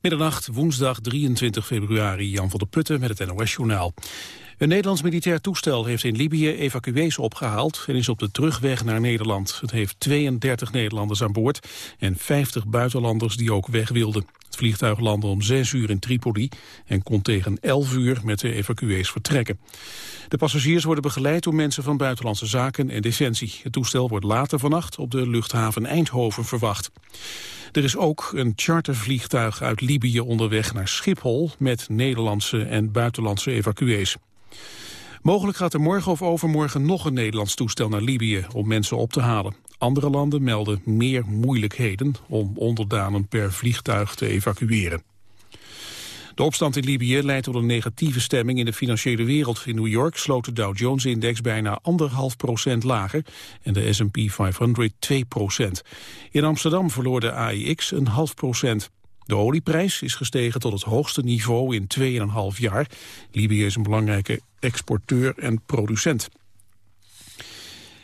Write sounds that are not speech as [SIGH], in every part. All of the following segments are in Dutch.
Middernacht, woensdag 23 februari, Jan van der Putten met het NOS-journaal. Een Nederlands militair toestel heeft in Libië evacuees opgehaald... en is op de terugweg naar Nederland. Het heeft 32 Nederlanders aan boord en 50 buitenlanders die ook weg wilden. Het vliegtuig landde om 6 uur in Tripoli... en kon tegen 11 uur met de evacuees vertrekken. De passagiers worden begeleid door mensen van Buitenlandse Zaken en Defensie. Het toestel wordt later vannacht op de luchthaven Eindhoven verwacht. Er is ook een chartervliegtuig uit Libië onderweg naar Schiphol... met Nederlandse en buitenlandse evacuees. Mogelijk gaat er morgen of overmorgen nog een Nederlands toestel naar Libië... om mensen op te halen. Andere landen melden meer moeilijkheden om onderdanen per vliegtuig te evacueren. De opstand in Libië leidt tot een negatieve stemming in de financiële wereld. In New York sloot de Dow Jones-index bijna anderhalf procent lager en de S&P 500 2 procent. In Amsterdam verloor de AIX een half procent. De olieprijs is gestegen tot het hoogste niveau in 2,5 jaar. Libië is een belangrijke exporteur en producent.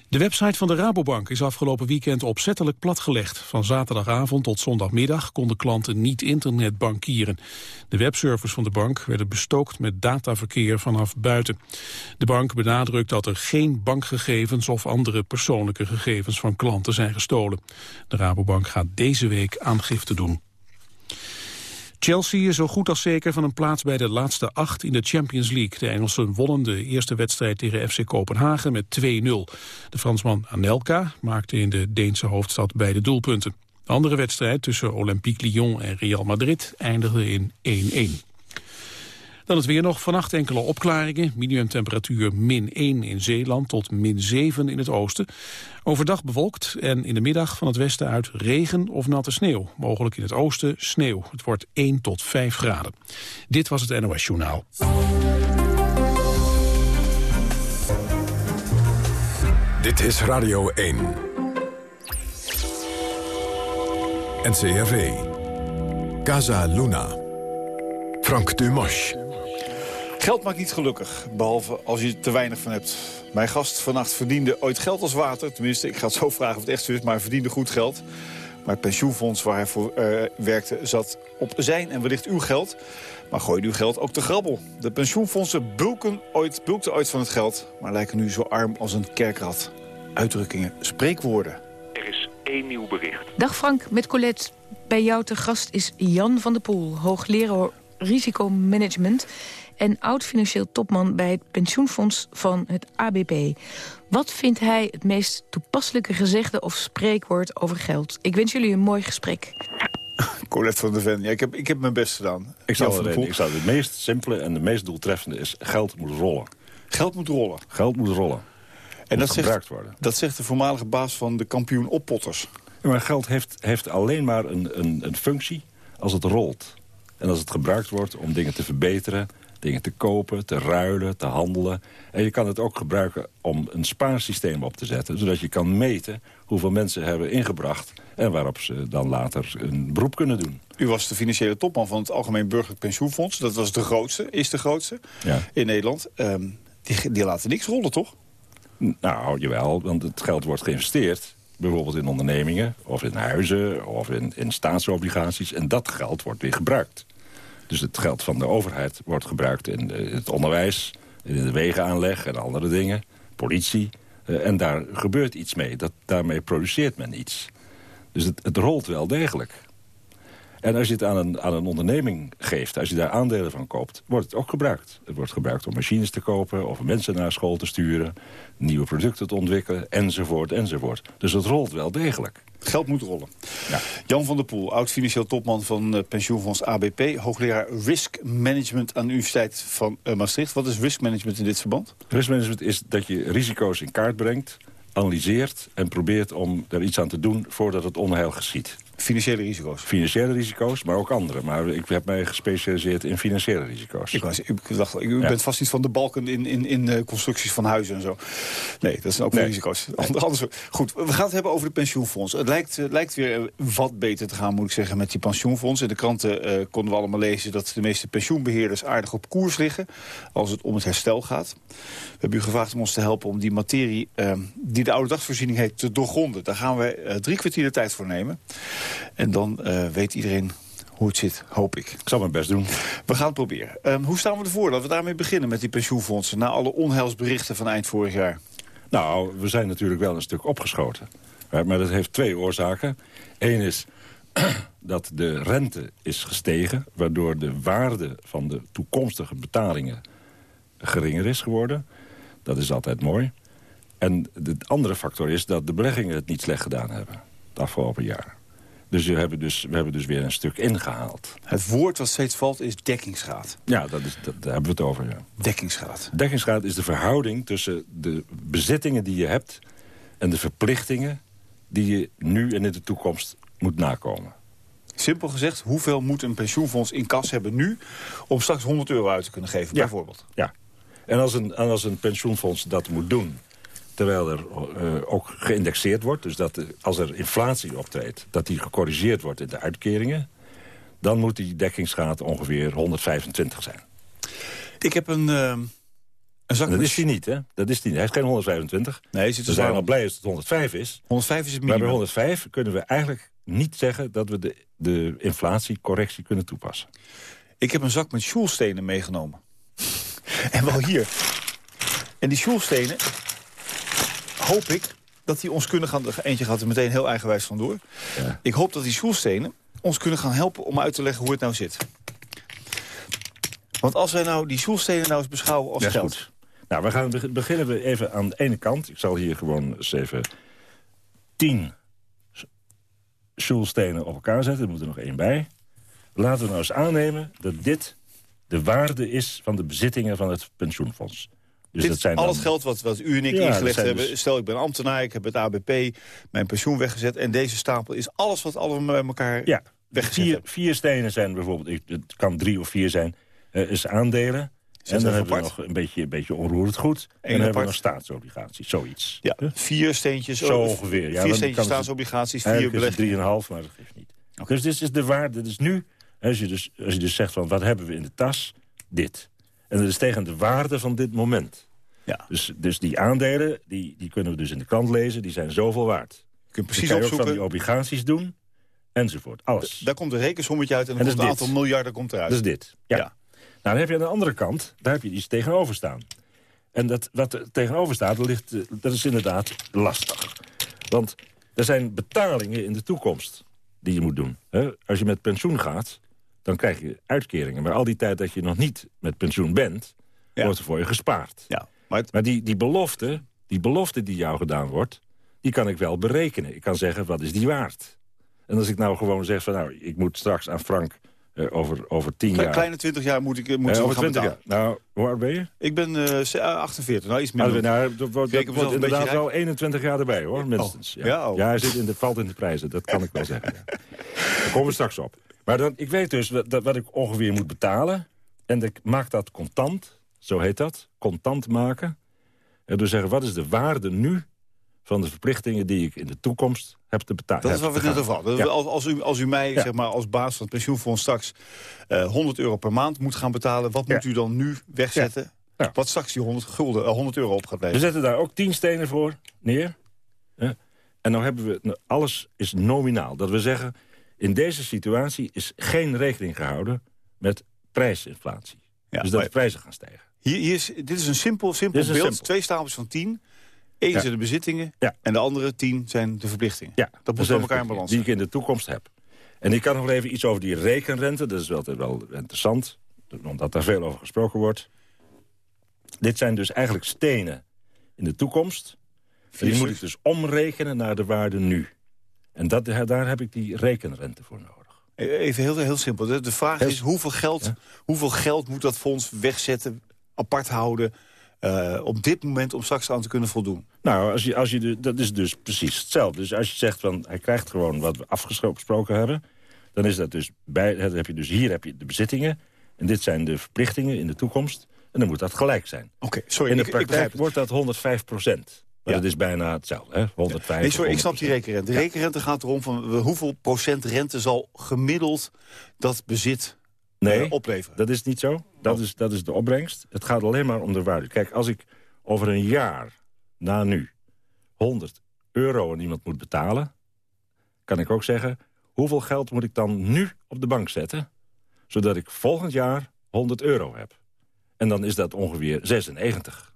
De website van de Rabobank is afgelopen weekend opzettelijk platgelegd. Van zaterdagavond tot zondagmiddag konden klanten niet internetbankieren. De webservers van de bank werden bestookt met dataverkeer vanaf buiten. De bank benadrukt dat er geen bankgegevens of andere persoonlijke gegevens van klanten zijn gestolen. De Rabobank gaat deze week aangifte doen. Chelsea is zo goed als zeker van een plaats bij de laatste acht in de Champions League. De Engelsen wonnen de eerste wedstrijd tegen FC Kopenhagen met 2-0. De Fransman Anelka maakte in de Deense hoofdstad beide doelpunten. De andere wedstrijd tussen Olympique Lyon en Real Madrid eindigde in 1-1. Dan het weer nog. Vannacht enkele opklaringen. Minimumtemperatuur min 1 in Zeeland tot min 7 in het oosten. Overdag bewolkt en in de middag van het westen uit regen of natte sneeuw. Mogelijk in het oosten sneeuw. Het wordt 1 tot 5 graden. Dit was het NOS Journaal. Dit is Radio 1. NCRV. Casa Luna. Frank Dumas. Geld maakt niet gelukkig, behalve als je er te weinig van hebt. Mijn gast vannacht verdiende ooit geld als water. Tenminste, ik ga het zo vragen of het echt zo is, maar hij verdiende goed geld. Maar het pensioenfonds waar hij voor uh, werkte zat op zijn en wellicht uw geld. Maar gooi uw geld ook te grabbel. De pensioenfondsen bulken ooit, bulkten ooit van het geld... maar lijken nu zo arm als een kerkrat. Uitdrukkingen, spreekwoorden. Er is één nieuw bericht. Dag Frank, met Colette. Bij jou te gast is Jan van der Poel, hoogleraar risicomanagement en oud-financieel topman bij het pensioenfonds van het ABP. Wat vindt hij het meest toepasselijke gezegde of spreekwoord over geld? Ik wens jullie een mooi gesprek. [LAUGHS] Colette van der Ven, ja, ik, heb, ik heb mijn best gedaan. Ik zou, het, ik zou het meest simpele en de meest doeltreffende is... geld moet rollen. Geld moet rollen? Geld moet rollen. En dat zegt, worden. dat zegt de voormalige baas van de kampioen oppotters. Ja, maar geld heeft, heeft alleen maar een, een, een functie als het rolt. En als het gebruikt wordt om dingen te verbeteren dingen te kopen, te ruilen, te handelen. En je kan het ook gebruiken om een spaarsysteem op te zetten... zodat je kan meten hoeveel mensen hebben ingebracht... en waarop ze dan later een beroep kunnen doen. U was de financiële topman van het Algemeen Burgerlijk Pensioenfonds. Dat was de grootste, is de grootste ja. in Nederland. Um, die, die laten niks rollen, toch? Nou, jawel, want het geld wordt geïnvesteerd bijvoorbeeld in ondernemingen of in huizen of in, in staatsobligaties. En dat geld wordt weer gebruikt. Dus het geld van de overheid wordt gebruikt in het onderwijs... in de wegenaanleg en andere dingen, politie. Eh, en daar gebeurt iets mee. Dat, daarmee produceert men iets. Dus het, het rolt wel degelijk. En als je het aan een, aan een onderneming geeft, als je daar aandelen van koopt... wordt het ook gebruikt. Het wordt gebruikt om machines te kopen... of mensen naar school te sturen, nieuwe producten te ontwikkelen... enzovoort, enzovoort. Dus het rolt wel degelijk. Geld moet rollen. Ja. Jan van der Poel, oud-financieel topman van uh, pensioenfonds ABP... hoogleraar Risk Management aan de Universiteit van uh, Maastricht. Wat is risk management in dit verband? Risk management is dat je risico's in kaart brengt analyseert en probeert om er iets aan te doen voordat het onheil geschiet. Financiële risico's? Financiële risico's, maar ook andere. Maar ik heb mij gespecialiseerd in financiële risico's. Ik, was, ik dacht, u bent vast niet van de balken in, in, in uh, constructies van huizen en zo. Nee, dat zijn ook nee. risico's. Anders, goed, we gaan het hebben over de pensioenfondsen. Het lijkt, uh, lijkt weer wat beter te gaan, moet ik zeggen, met die pensioenfondsen. In de kranten uh, konden we allemaal lezen dat de meeste pensioenbeheerders aardig op koers liggen. Als het om het herstel gaat. We hebben u gevraagd om ons te helpen om die materie die de oude dagsvoorziening heet te doorgronden. Daar gaan we drie kwartier de tijd voor nemen. En dan uh, weet iedereen hoe het zit, hoop ik. Ik zal mijn best doen. We gaan het proberen. Ehm, hoe staan we ervoor? Laten we daarmee beginnen met die pensioenfondsen... na alle onheilsberichten van eind vorig jaar. Nou, we zijn natuurlijk wel een stuk opgeschoten. Maar dat heeft twee oorzaken. Eén is [CLEARS THROAT] dat de rente is gestegen... waardoor de waarde van de toekomstige betalingen geringer is geworden. Dat is altijd mooi. En de andere factor is dat de beleggingen het niet slecht gedaan hebben. Het afgelopen jaar. Dus we hebben dus, we hebben dus weer een stuk ingehaald. Het woord wat steeds valt is dekkingsgraad. Ja, dat is, dat, daar hebben we het over. Ja. Dekkingsgraad. Dekkingsgraad is de verhouding tussen de bezittingen die je hebt... en de verplichtingen die je nu en in de toekomst moet nakomen. Simpel gezegd, hoeveel moet een pensioenfonds in kas hebben nu... om straks 100 euro uit te kunnen geven, bijvoorbeeld? Ja. En als een, en als een pensioenfonds dat moet doen terwijl er uh, ook geïndexeerd wordt... dus dat als er inflatie optreedt, dat die gecorrigeerd wordt in de uitkeringen... dan moet die dekkingsgraad ongeveer 125 zijn. Ik heb een... Uh... Een zak dat is hij niet, hè? Dat is hij niet. Hij is geen 125. Nee, zit we zijn al blij als het 105 is. 105 is het minimum. Maar bij 105 kunnen we eigenlijk niet zeggen... dat we de, de inflatiecorrectie kunnen toepassen. Ik heb een zak met sjoelstenen meegenomen. [LAUGHS] en wel hier. En die sjoelstenen, hoop ik dat die ons kunnen gaan... Eentje gaat er meteen heel eigenwijs vandoor. Ja. Ik hoop dat die sjoelstenen ons kunnen gaan helpen om uit te leggen hoe het nou zit. Want als wij nou die sjoelstenen nou eens beschouwen als geld... Goed. Nou, we gaan beginnen we even aan de ene kant. Ik zal hier gewoon eens even tien sjoelstenen op elkaar zetten. Er moet er nog één bij. Laten we nou eens aannemen dat dit de waarde is van de bezittingen van het pensioenfonds. Dus Dit dat zijn al het geld wat, wat u en ik ingelegd hebben. Dus... Stel, ik ben ambtenaar, ik heb het ABP, mijn pensioen weggezet... en deze stapel is alles wat allemaal bij elkaar ja. weggezet vier, vier stenen zijn bijvoorbeeld, het kan drie of vier zijn, uh, is aandelen. en dan hebben we nog een beetje, een beetje onroerend goed. en dan hebben we nog staatsobligaties, zoiets. Ja, vier steentjes. Zo ongeveer. Ja, vier steentjes staatsobligaties, vier beleggingen. drieënhalf, maar dat geeft niet. Dus dit is de waarde. Dus nu, als je dus, als je dus zegt van wat hebben we in de tas, dit. En dat is tegen de waarde van dit moment. Ja. Dus, dus die aandelen, die, die kunnen we dus in de krant lezen, die zijn zoveel waard. Je kunt precies kan je ook van die obligaties doen, enzovoort. Alles. daar komt een rekensommetje uit en, dan komt een aantal miljarden komt eruit. Dat is dit. Ja. Nou, dan heb je aan de andere kant, daar heb je iets tegenover staan. En dat, wat er tegenover staat, dat, ligt, dat is inderdaad lastig. Want er zijn betalingen in de toekomst die je moet doen. Als je met pensioen gaat, dan krijg je uitkeringen. Maar al die tijd dat je nog niet met pensioen bent, wordt er voor je gespaard. Ja. Maar, die, die, belofte, die belofte die jou gedaan wordt, die kan ik wel berekenen. Ik kan zeggen, wat is die waard? En als ik nou gewoon zeg van, nou, ik moet straks aan Frank uh, over, over tien jaar... Kleine twintig jaar moet ik, moet uh, over gaan betalen. Jaar. Nou, hoe oud ben je? Ik ben uh, 48, nou iets minder. Nou, dat wordt, dat wordt inderdaad wel 21 jaar erbij, hoor, minstens. Oh. Ja, oh. ja hij zit in de, valt in de prijzen, dat kan ik wel zeggen. Ja. [LAUGHS] Daar komen we straks op. Maar dan, ik weet dus wat, wat ik ongeveer moet betalen. En ik maak dat contant, zo heet dat, contant maken. En dus zeggen, wat is de waarde nu van de verplichtingen die ik in de toekomst heb te betalen. Dat is wat we net over hadden. Als, als, u, als u mij zeg maar, als baas van het pensioenfonds straks uh, eh, 100 euro per maand moet gaan betalen... wat moet u dan nu wegzetten? Wat straks die 100, gulden, uh, 100 euro op gaat leveren? We zetten daar ook 10 stenen voor neer. En nou hebben we, nou, alles is nominaal. Dat we zeggen, in deze situatie is geen rekening gehouden met prijsinflatie. dus dat de prijzen gaan stijgen. Hier, hier is, dit is een simpel, simpel beeld. Twee stapels van tien. Eén zijn de bezittingen en de andere tien zijn de verplichtingen. Ja, dat moet bij elkaar in balans Die ik in de toekomst heb. En ik kan nog even iets over die rekenrente. Dat is wel, wel interessant, omdat daar veel over gesproken wordt. Dit zijn dus eigenlijk stenen in de toekomst. Die moet ik dus omrekenen naar de waarde nu. En dat, daar heb ik die rekenrente voor nodig. Even heel, heel simpel. De vraag is hoeveel geld, hoeveel geld moet dat fonds wegzetten, apart houden... Uh, op dit moment om straks aan te kunnen voldoen? Nou, als je, als je dat is dus precies hetzelfde. Dus als je zegt, van, hij krijgt gewoon wat we afgesproken hebben... dan is dat dus bij, heb je dus hier heb je de bezittingen... en dit zijn de verplichtingen in de toekomst... en dan moet dat gelijk zijn. Oké, sorry, In de ik, praktijk wordt dat 105 procent. Maar dat is bijna hetzelfde, hè? 105 nee, sorry, ik snap die rekenrente. De rekenrente gaat erom van hoeveel procent rente zal gemiddeld dat bezit nee, uh, opleveren. dat is niet zo. Dat, oh. is, dat is de opbrengst. Het gaat alleen maar om de waarde. Kijk, als ik over een jaar na nu 100 euro aan iemand moet betalen... kan ik ook zeggen, hoeveel geld moet ik dan nu op de bank zetten... zodat ik volgend jaar 100 euro heb. En dan is dat ongeveer 96.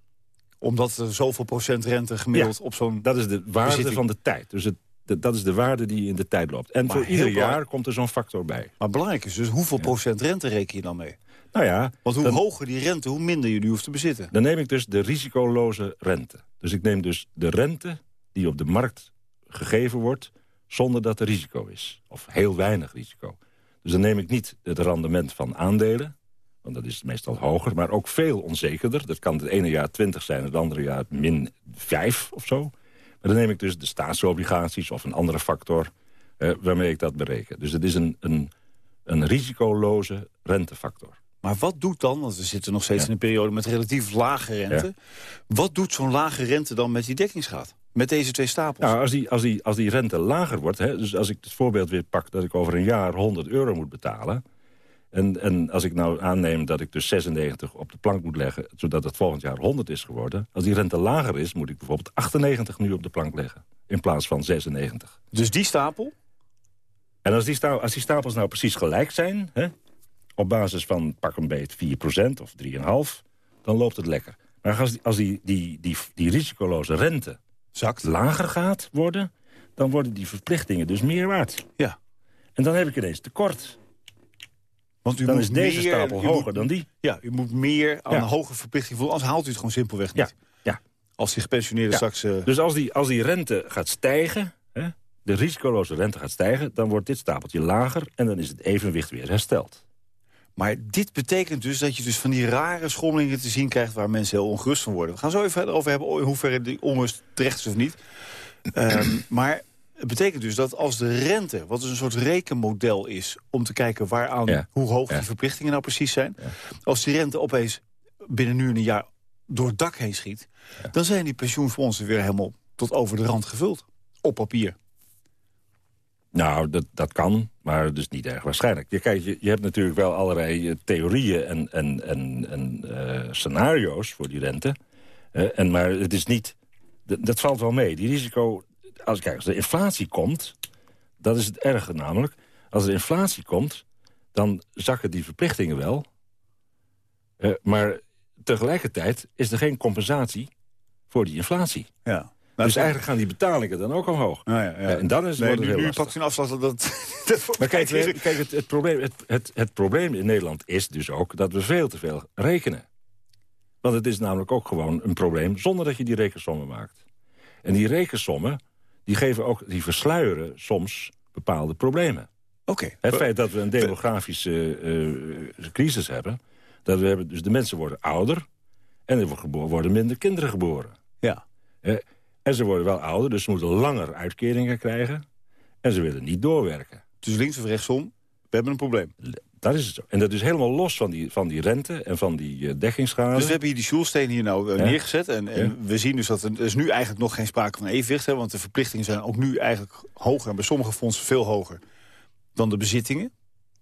Omdat er zoveel procent rente gemiddeld op zo'n... Dat is de waarde bezitting. van de tijd. Dus het, de- dat is de waarde die in de tijd loopt. En Maar voor ieder jaar komt er zo'n factor bij. Maar belangrijk is dus hoeveel procent rente reken je dan mee? Nou ja, Want hoe dan, hoger die rente, hoe minder je nu hoeft te bezitten. dan neem ik dus de risicoloze rente. Dus ik neem dus de rente die op de markt gegeven wordt... zonder dat er risico is. Of heel weinig risico. Dus dan neem ik niet het rendement van aandelen... want dat is meestal hoger, maar ook veel onzekerder. Dat kan het ene jaar 20 zijn, het andere jaar min 5 of zo. Maar dan neem ik dus de staatsobligaties of een andere factor... eh, waarmee ik dat bereken. Dus het is een, een, een risicoloze rentefactor. Maar wat doet dan, want we zitten nog steeds Ja. in een periode met relatief lage rente... wat doet zo'n lage rente dan met die dekkingsgraad? Met deze twee stapels? Nou, als die, als die, als die rente lager wordt... Hè, dus als ik het voorbeeld weer pak dat ik over een jaar 100 euro moet betalen... En, en als ik nou aanneem dat ik dus 96 op de plank moet leggen... zodat het volgend jaar 100 is geworden... als die rente lager is, moet ik bijvoorbeeld 98 nu op de plank leggen... in plaats van 96. Dus die stapel? En als die, sta- als die stapels nou precies gelijk zijn... Hè, op basis van pak een beet 4% of 3,5... dan loopt het lekker. Maar als die, als die, die, die, die risicoloze rente Zakt. lager gaat worden... dan worden die verplichtingen dus meer waard. Ja. En dan heb ik ineens tekort. Want u Dan moet is deze meer, stapel hoger moet- dan die. Ja, u moet meer aan Ja. een hoge verplichting voelen. Anders haalt u het gewoon simpelweg niet. Ja, ja. Als die gepensioneerde Ja. straks... eh, Dus als die, als die rente gaat stijgen, hè, de risicoloze rente gaat stijgen... dan wordt dit stapeltje lager en dan is het evenwicht weer hersteld. Maar dit betekent dus dat je dus van die rare schommelingen te zien krijgt... waar mensen heel ongerust van worden. We gaan zo even verder over hebben in hoeverre die onrust terecht is of niet. Ehm, maar het betekent dus dat als de rente, wat dus een soort rekenmodel is... om te kijken waaraan, Ja. hoe hoog Ja. die verplichtingen nou precies zijn... als die rente opeens binnen nu en een jaar door het dak heen schiet... dan zijn die pensioenfondsen weer helemaal tot over de rand gevuld. Op papier. Nou, dat, dat kan, maar dus niet erg waarschijnlijk. Je, kijk, je, je hebt natuurlijk wel allerlei eh, theorieën en, en, en, en eh, scenario's voor die rente. Eh, en, maar het is niet... Dat valt wel mee. Die risico... Als, kijk, als er inflatie komt, dat is het erge namelijk. Als er inflatie komt, dan zakken die verplichtingen wel. Eh, maar tegelijkertijd is er geen compensatie voor die inflatie. Ja. dus eigenlijk gaan die betalingen dan ook omhoog. Nou ja, ja. Ja, en dan is het Nee, nu, nu pakt u een afslag dat... dat, [LAUGHS] Maar kijk, kijk het, het, probleem, het, het, het probleem in Nederland is dus ook dat we veel te veel rekenen. Want het is namelijk ook gewoon een probleem zonder dat je die rekensommen maakt. En die rekensommen, die, geven ook, die versluieren soms bepaalde problemen. Oké. Het feit dat we een demografische eh, crisis hebben... dat we hebben, dus de mensen worden ouder... en er worden minder kinderen geboren. Ja. Eh, en ze worden wel ouder, dus ze moeten langer uitkeringen krijgen... en ze willen niet doorwerken. Dus links of rechtsom, we hebben een probleem. Dat is het zo. En dat is helemaal los van die, van die rente en van die eh, dekkingsschade. Dus we hebben hier die Sjoelsteen hier nou eh, Ja. neergezet. En, en Ja. we zien dus dat er, is nu eigenlijk nog geen sprake van evenwicht. Hè, want de verplichtingen zijn ook nu eigenlijk hoger. En bij sommige fondsen veel hoger dan de bezittingen.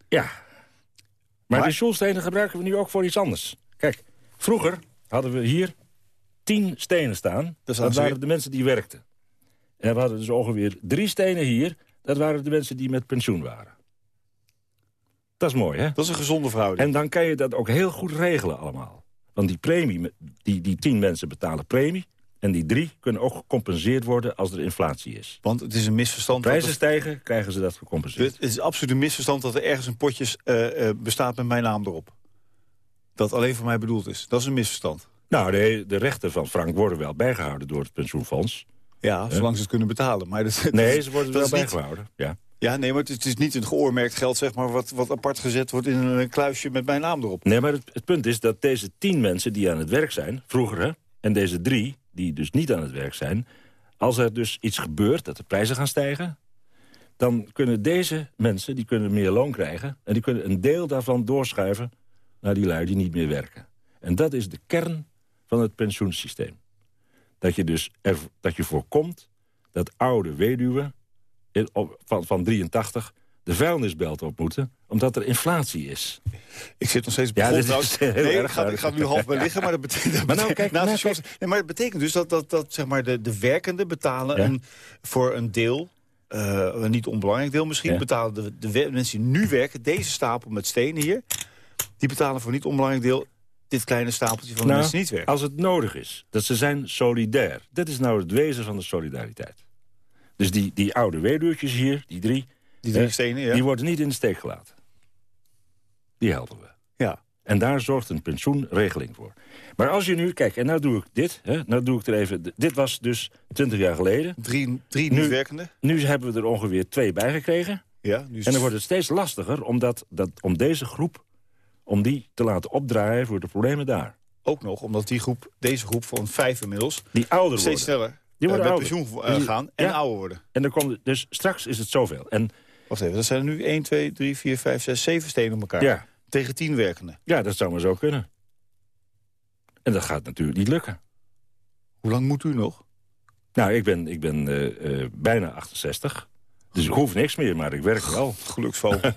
Ja. Maar, Maar- die Schulstenen gebruiken we nu ook voor iets anders. Kijk, vroeger hadden we hier tien stenen staan. Dat, ze waren de mensen die werkten. En we hadden dus ongeveer drie stenen hier. Dat waren de mensen die met pensioen waren. Dat is mooi, hè? Dat is een gezonde verhouding. En dan kan je dat ook heel goed regelen allemaal. Want die premie, die, die tien mensen betalen premie... en die drie kunnen ook gecompenseerd worden als er inflatie is. Want het is een misverstand. dat Prijzen er- stijgen, krijgen ze dat gecompenseerd. het is absoluut een misverstand dat er ergens een potje eh, eh, bestaat met mijn naam erop. Dat alleen voor mij bedoeld is. Dat is een misverstand. Nou, de, de rechten van Frank worden wel bijgehouden door het pensioenfonds. Ja, zolang ze het kunnen betalen. Maar dat, Nee, ze worden dat wel niet- bijgehouden. Ja. Ja, nee, maar het is, niet een geoormerkt geld, zeg maar, wat, wat apart gezet wordt in een kluisje met mijn naam erop. Nee, maar het, het punt is dat deze tien mensen die aan het werk zijn, vroeger, hè, en deze drie die dus niet aan het werk zijn... als er dus iets gebeurt, dat de prijzen gaan stijgen... dan kunnen deze mensen die kunnen meer loon krijgen... en die kunnen een deel daarvan doorschuiven naar die lui die niet meer werken. En dat is de kern van het pensioensysteem. Dat je dus er, dat je voorkomt dat oude weduwen van, van 83 de vuilnisbelt op moeten... omdat er inflatie is. Ik zit nog steeds Ja, dit is trouwens. heel Nee, erg ik ga, ik ga nu half bij liggen, maar dat betekent... [LAUGHS] dat Maar nou, kijk, nou, de shorts- nee, maar het betekent dus dat, dat, dat zeg maar, de, de werkenden betalen Ja. een, voor een deel eh, een niet onbelangrijk deel misschien... Ja. betalen de, de mensen die nu werken, deze stapel met stenen hier... die betalen voor een niet onbelangrijk deel dit kleine stapeltje van de Nou, mensen die niet werken. Als het nodig is, dat ze zijn solidair. Dat is nou het wezen van de solidariteit. Dus die, die oude weduwtjes hier, die drie... Die drie stenen, ja. Die worden niet in de steek gelaten. Die helpen we. Ja. En daar zorgt een pensioenregeling voor. Maar als je nu, kijk, en nou doe ik dit. Hè, nou doe ik er even, dit was dus 20 jaar geleden. Drie, drie Nu- werkende. Nu hebben we er ongeveer twee bij gekregen. Ja, nu is En dan wordt het steeds lastiger omdat, dat, om deze groep... om die te laten opdraaien voor de problemen daar. ook nog, omdat die groep, deze groep van vijf inmiddels... Die ouder steeds worden. sneller Die eh, worden met ouder. pensioen eh, gaan en ja. ouder worden. En dan komt, dus straks is het zoveel. En Wacht even, dat zijn er nu 1, 2, 3, 4, 5, 6, 7 stenen op elkaar. ja, Tegen 10 werkenden. ja, dat zou maar zo kunnen. En dat gaat natuurlijk niet lukken. Hoe lang moet u nog? Nou, ik ben, ik ben eh, eh, bijna 68. Dus ik hoef niks meer, maar ik werk wel. Geluksvogel. [LAUGHS]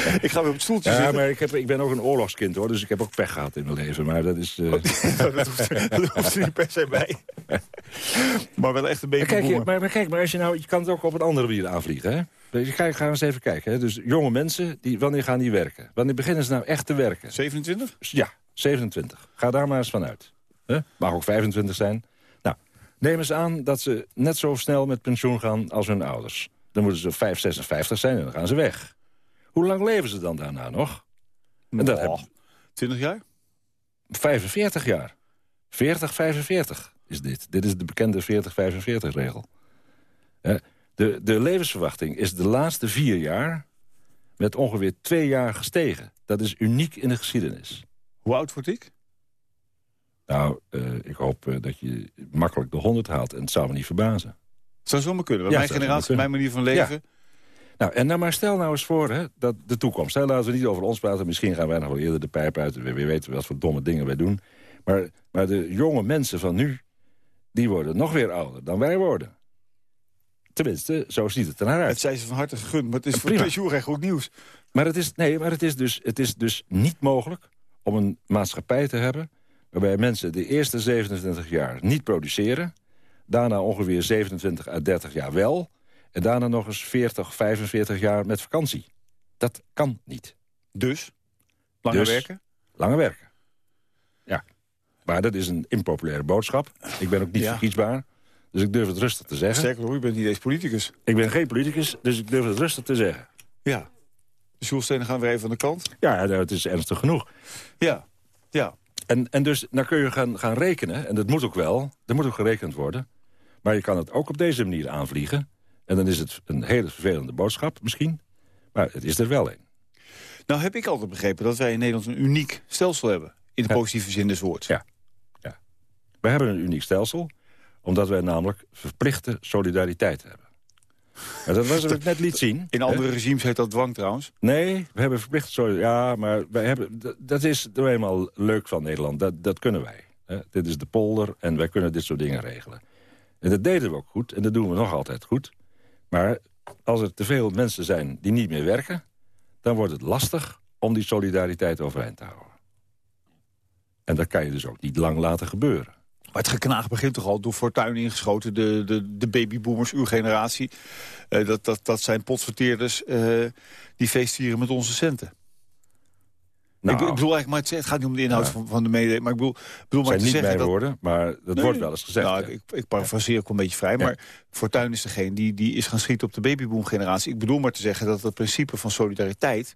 [LAUGHS] ik ga weer op het stoeltje Ja, zitten. maar ik, heb, ik ben ook een oorlogskind, hoor. Dus ik heb ook pech gehad in mijn leven. Maar dat is... eh, [LAUGHS] dat, hoeft, dat hoeft er niet per se bij. [LAUGHS] maar wel echt een beetje Maar kijk, je, maar, maar kijk, maar als je nou, je kan het ook op een andere manier aanvliegen, hè? Dus je kijk, ga eens even kijken. Hè? Dus jonge mensen, die, wanneer gaan die werken? Wanneer beginnen ze nou echt te werken? 27? Ja, 27. Ga daar maar eens vanuit. Hè? Mag ook 25 zijn. Nou, neem eens aan dat ze net zo snel met pensioen gaan als hun ouders. Dan moeten ze 5, 56 zijn en dan gaan ze weg. Hoe lang leven ze dan daarna nog? En dat Oh, heb 20 jaar? 45 jaar. 40, 45 is dit. Dit is de bekende 40-45-regel. De, de levensverwachting is de laatste vier jaar... met ongeveer twee jaar gestegen. Dat is uniek in de geschiedenis. Hoe oud word ik? Nou, eh, ik hoop eh, dat je makkelijk de 100 haalt. En het zou me niet verbazen. Zou zomaar kunnen. Ja, mijn generatie, mijn manier van leven. Nou, en nou maar stel nou eens voor, hè, dat de toekomst. Hè, laten we niet over ons praten. Misschien gaan wij nog wel eerder de pijp uit. We we weten wat voor domme dingen wij doen. Maar, maar de jonge mensen van nu... die worden nog weer ouder dan wij worden. Tenminste, zo ziet het er naar uit. Het zijn ze van harte gegund, maar het is voor Prima. pensioenrecht goed nieuws. Maar het is, nee, maar het is, dus, het is dus niet mogelijk om een maatschappij te hebben... waarbij mensen de eerste 27 jaar niet produceren... daarna ongeveer 27 à 30 jaar wel... en daarna nog eens 40, 45 jaar met vakantie. Dat kan niet. Dus, langer Dus- werken. Langer werken. Ja. Maar dat is een impopulaire boodschap. Ik ben ook niet Ja. verkiesbaar. Dus ik durf het rustig te zeggen. Sterker nog, u bent niet eens politicus. Ik ben geen politicus, dus ik durf het rustig te zeggen. Ja. De schoolstenen gaan weer even aan de kant. Ja, het is ernstig genoeg. Ja. Ja. En, en dus dan kun je gaan, gaan rekenen, en dat moet ook wel, er moet ook gerekend worden. Maar je kan het ook op deze manier aanvliegen. En dan is het een hele vervelende boodschap misschien. Maar het is er wel een. Nou heb ik altijd begrepen dat wij in Nederland een uniek stelsel hebben. In de Ja. positieve zin des woords. Ja. We hebben een uniek stelsel, omdat wij namelijk verplichte solidariteit hebben. En dat was ik net liet zien. In hè? andere regimes heet dat dwang trouwens. Nee, we hebben verplichte solidariteit. Ja, maar wij hebben, dat, dat is nou eenmaal leuk van Nederland. Dat, dat kunnen wij. Hè? Dit is de polder en wij kunnen dit soort dingen regelen. En dat deden we ook goed en dat doen we nog altijd goed. Maar als er te veel mensen zijn die niet meer werken... dan wordt het lastig om die solidariteit overeind te houden. En dat kan je dus ook niet lang laten gebeuren. Maar het geknaag begint toch al door Fortuyn ingeschoten. De, de, de babyboomers, uw generatie. Eh, dat, dat, dat zijn potverteerders eh, die feestvieren met onze centen. Nou, ik, be- ik bedoel eigenlijk, maar het, het gaat niet om de inhoud Ja. van, van de mede. Maar ik bedoel, bedoel maar zijn te niet zeggen mijn dat... woorden, maar dat Nee, wordt wel eens gezegd. Nou, ik, ik parafraseer ook een beetje vrij. Maar Fortuyn is degene die, die is gaan schieten op de babyboom-generatie. Ik bedoel maar te zeggen dat het principe van solidariteit...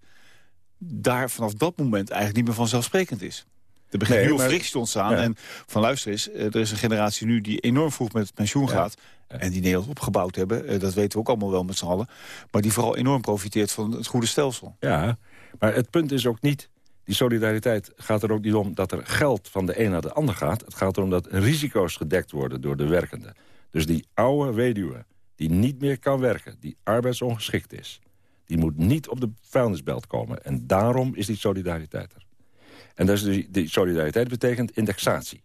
daar vanaf dat moment eigenlijk niet meer vanzelfsprekend is. Er begint Nee, heel maar- frictie te ontstaan. Ja. En van luister eens, eh, er is een generatie nu die enorm vroeg met het pensioen Ja. gaat. En die Nederland opgebouwd hebben. Eh, Dat weten we ook allemaal wel met z'n allen. Maar die vooral enorm profiteert van het goede stelsel. Ja, maar het punt is ook niet... die solidariteit gaat er ook niet om dat er geld van de een naar de ander gaat. Het gaat erom dat risico's gedekt worden door de werkenden. Dus die oude weduwe die niet meer kan werken, die arbeidsongeschikt is... die moet niet op de vuilnisbelt komen. En daarom is die solidariteit er. En dus die, solidariteit betekent indexatie.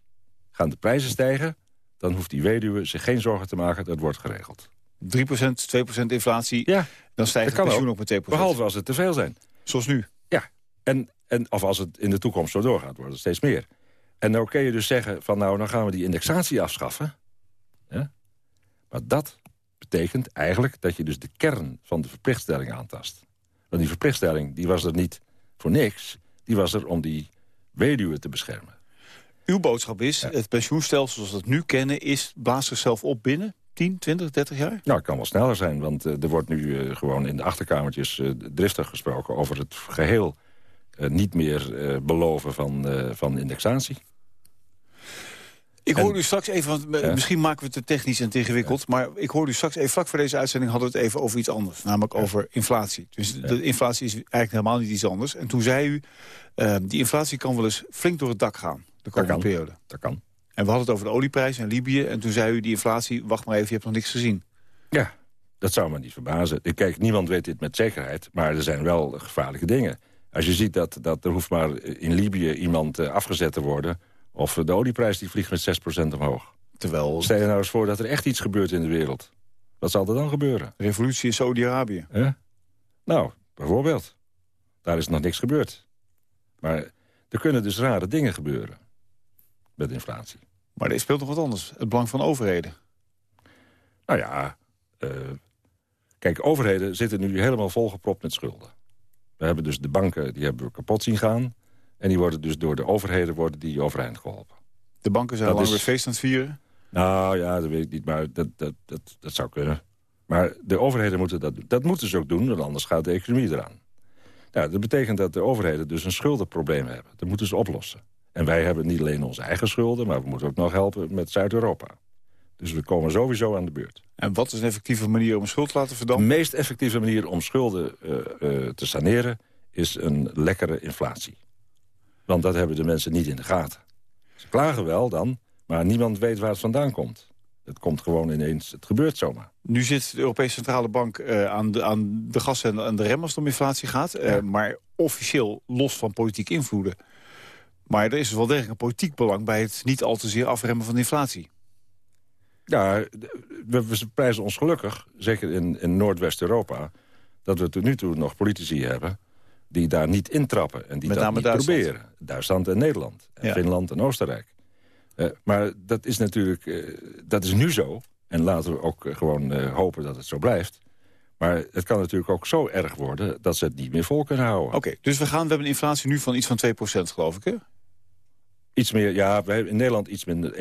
Gaan de prijzen stijgen, dan hoeft die weduwe zich geen zorgen te maken... dat wordt geregeld. 3%, 2% inflatie, Ja, dan stijgt dat het pensioen ook. ook met 2%. behalve als het te veel zijn. Zoals nu. Ja, en, en, of als het in de toekomst zo doorgaat, wordt het steeds meer. En nou kun je dus zeggen van nou, dan gaan we die indexatie afschaffen. Ja? Maar dat betekent eigenlijk dat je dus de kern van de verplichtstelling aantast. Want die verplichtstelling die was er niet voor niks. Die was er om die weduwen te beschermen. Uw boodschap is, het pensioenstelsel zoals we het nu kennen... is blaast zichzelf op binnen 10, 20, 30 jaar? Nou, het kan wel sneller zijn, want uh, er wordt nu uh, gewoon in de achterkamertjes uh, driftig gesproken... over het geheel niet meer beloven van, van indexatie. Ik hoor u straks even, want ja. misschien maken we het te technisch en te ingewikkeld... maar ik hoor u straks even, vlak voor deze uitzending hadden we het even over iets anders. Namelijk ja. over inflatie. Dus de inflatie is eigenlijk helemaal niet iets anders. En toen zei u, uh, die inflatie kan wel eens flink door het dak gaan. De komende dat periode. Dat kan. En we hadden het over de olieprijs in Libië. En toen zei u, die inflatie, wacht maar even, je hebt nog niks gezien. Ja, dat zou me niet verbazen. Kijk, niemand weet dit met zekerheid, maar er zijn wel gevaarlijke dingen. Als je ziet dat, dat er hoeft maar in Libië iemand uh, afgezet te worden... of de olieprijs die vliegt met 6% omhoog. Terwijl... Stel je nou eens voor dat er echt iets gebeurt in de wereld. Wat zal er dan gebeuren? Revolutie in Saudi-Arabië. Eh? Nou, bijvoorbeeld. Daar is nog niks gebeurd. Maar er kunnen dus rare dingen gebeuren. Met inflatie. Maar er speelt nog wat anders. Het belang van overheden. Nou ja, uh, kijk, overheden zitten nu helemaal volgepropt met schulden. We hebben dus de banken, die hebben we kapot zien gaan. En die worden dus door de overheden worden die overeind geholpen. De banken zijn lang is... weer feest aan het vieren? Nou ja, dat weet ik niet, maar dat, dat, dat, dat zou kunnen. Maar de overheden moeten dat doen. Dat moeten ze ook doen, want anders gaat de economie eraan. Nou, dat betekent dat de overheden dus een schuldenprobleem hebben. Dat moeten ze oplossen. En wij hebben niet alleen onze eigen schulden... maar we moeten ook nog helpen met Zuid-Europa. Dus we komen sowieso aan de beurt. En wat is een effectieve manier om schuld te laten verdampen? De meest effectieve manier om schulden uh, uh, te saneren... is een lekkere inflatie. Want dat hebben de mensen niet in de gaten. Ze klagen wel dan, maar niemand weet waar het vandaan komt. Het komt gewoon ineens, het gebeurt zomaar. Nu zit de Europese Centrale Bank uh, aan, de, aan de gas en aan de rem als het om inflatie gaat. Ja. maar officieel los van politieke invloeden. Maar er is dus wel degelijk een politiek belang bij het niet al te zeer afremmen van de inflatie. Ja, we, we prijzen ons gelukkig, zeker in, in Noordwest-Europa... dat we tot nu toe nog politici hebben die daar niet intrappen. En die Met dat niet Duitsland. proberen. Duitsland en Nederland. En Ja. Finland en Oostenrijk. Uh, maar dat is natuurlijk, uh, dat is nu zo. En laten we ook uh, gewoon hopen dat het zo blijft. Maar het kan natuurlijk ook zo erg worden dat ze het niet meer vol kunnen houden. Oké, dus we, gaan, we hebben een inflatie nu van iets van 2% geloof ik, hè? Iets meer, ja, wij in Nederland iets minder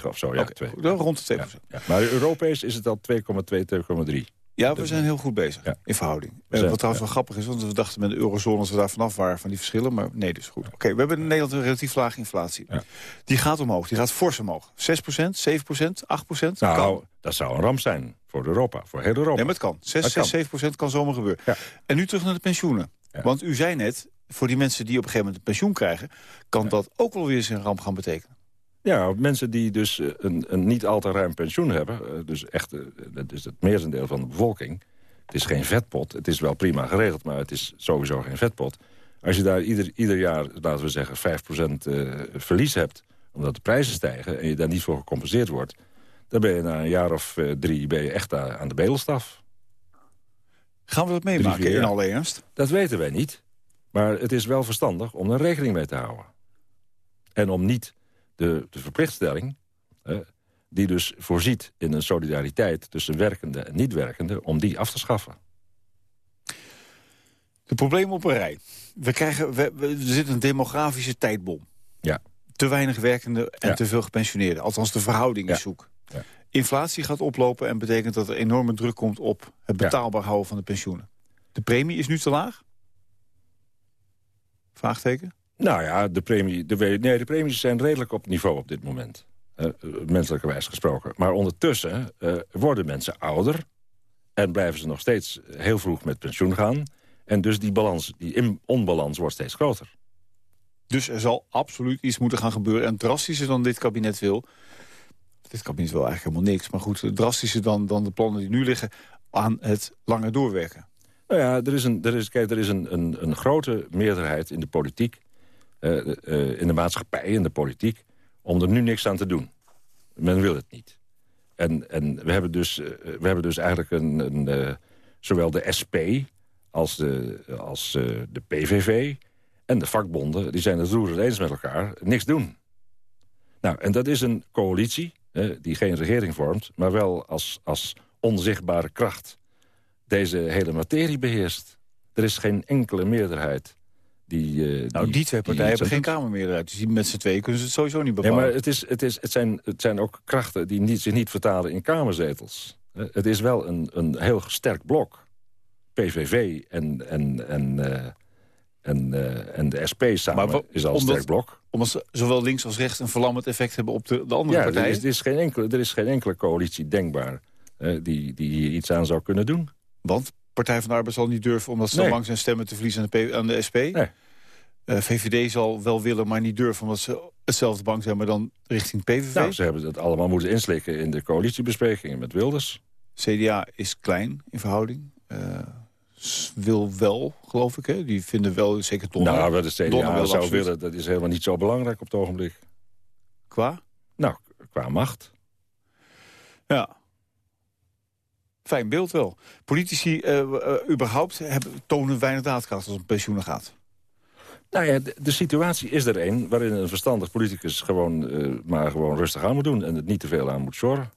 1,9 of zo. Ja, Oké, twee. dan rond de 2%. Ja, ja. Maar Europees is het al 2,2, 2,3. Ja, we zijn heel goed bezig Ja. in verhouding. Eh, wat trouwens wel grappig is, want we dachten met de eurozone... als we daar vanaf waren van die verschillen, maar nee, dus goed. Oké, we hebben in Nederland een relatief lage inflatie. Die gaat omhoog, die gaat fors omhoog. 6% 7% 8 Nou, kan. dat zou een ramp zijn voor Europa, voor heel Europa. Nee, maar het kan. 6, Dat kan. 6 7% kan zomaar gebeuren. En nu terug naar de pensioenen. Want u zei net, voor die mensen die op een gegeven moment een pensioen krijgen... kan dat ook wel weer eens een ramp gaan betekenen. Ja, mensen die dus eh, een, een niet al te ruim pensioen hebben... eh, dus echt, eh, dat is het merendeel van de bevolking... het is geen vetpot, het is wel prima geregeld... maar het is sowieso geen vetpot. Als je daar ieder, ieder jaar, laten we zeggen, 5% eh, verlies hebt... omdat de prijzen stijgen en je daar niet voor gecompenseerd wordt... dan ben je na een jaar of drie ben je echt aan de bedelstaf. Gaan we dat meemaken in alle ernst? Dat weten wij niet. Maar het is wel verstandig om er rekening mee te houden. En om niet de, de verplichtstelling... eh, die dus voorziet in een solidariteit tussen werkende en niet-werkende... om die af te schaffen. De problemen op een rij. We krijgen, we, we- er zit een demografische tijdbom. Ja. Te weinig werkenden en Ja. te veel gepensioneerden. Althans, de verhouding is zoek. Ja. Inflatie gaat oplopen en betekent dat er enorme druk komt... op het betaalbaar houden van de pensioenen. De premie is nu te laag? Vraagteken? Nou ja, de, premie, de, nee, de premies zijn redelijk op niveau op dit moment. Eh, eh, menselijkerwijs gesproken. Maar ondertussen eh, worden mensen ouder... en blijven ze nog steeds heel vroeg met pensioen gaan. En dus die, balans, die in- onbalans wordt steeds groter. Dus er zal absoluut iets moeten gaan gebeuren. En drastischer dan dit kabinet wil... Dit kabinet wil eigenlijk helemaal niks. Maar goed, drastischer dan, dan de plannen die nu liggen... aan het langer doorwerken. Nou ja, er is een, er is, kijk, er is een, een, een grote meerderheid in de politiek... eh, eh, in de maatschappij, in de politiek... om er nu niks aan te doen. Men wil het niet. En, en we, hebben dus, eh, we hebben dus eigenlijk een, een, zowel de SP als, de, als de PVV en de vakbonden... die zijn het roerend eens met elkaar, niks doen. Nou, en dat is een coalitie die geen regering vormt... maar wel als, als onzichtbare kracht deze hele materie beheerst. Er is geen enkele meerderheid die... Uh, nou, die, twee partijen hebben geen kamermeerderheid. Dus die met z'n tweeën kunnen ze het sowieso niet bepalen. Nee, maar het, is, het, is, het, zijn, het zijn ook krachten die niet, zich niet vertalen in kamerzetels. Uh, het is wel een, een heel sterk blok. PVV en, en, en, uh, en, en de SP samen maar, is al een sterk blok. Omdat ze zowel links als rechts een verlammend effect hebben op de, de andere ja, partijen? Er is, er, is geen enkele, er is geen enkele coalitie denkbaar die, die hier iets aan zou kunnen doen. Want Partij van de Arbeid zal niet durven... omdat ze nee. lang zijn stemmen te verliezen aan de, aan de SP. Nee. Uh, VVD zal wel willen, maar niet durven... omdat ze hetzelfde bang zijn, maar dan richting PVV. Nou, ze hebben dat allemaal moeten inslikken in de coalitiebesprekingen met Wilders. CDA is klein in verhouding. Uh, wil wel, geloof ik. Hè? Die vinden wel, zeker Donner. Nou, wat de CDA wel zou willen, dat is helemaal niet zo belangrijk op het ogenblik. Qua? Nou, qua macht. Ja. Fijn beeld wel. Politici uh, uh, überhaupt hebben, tonen weinig daadkracht als het om pensioenen gaat. Nou ja, de, situatie is er een waarin een verstandig politicus gewoon, uh, maar gewoon rustig aan moet doen... en het niet te veel aan moet zorgen.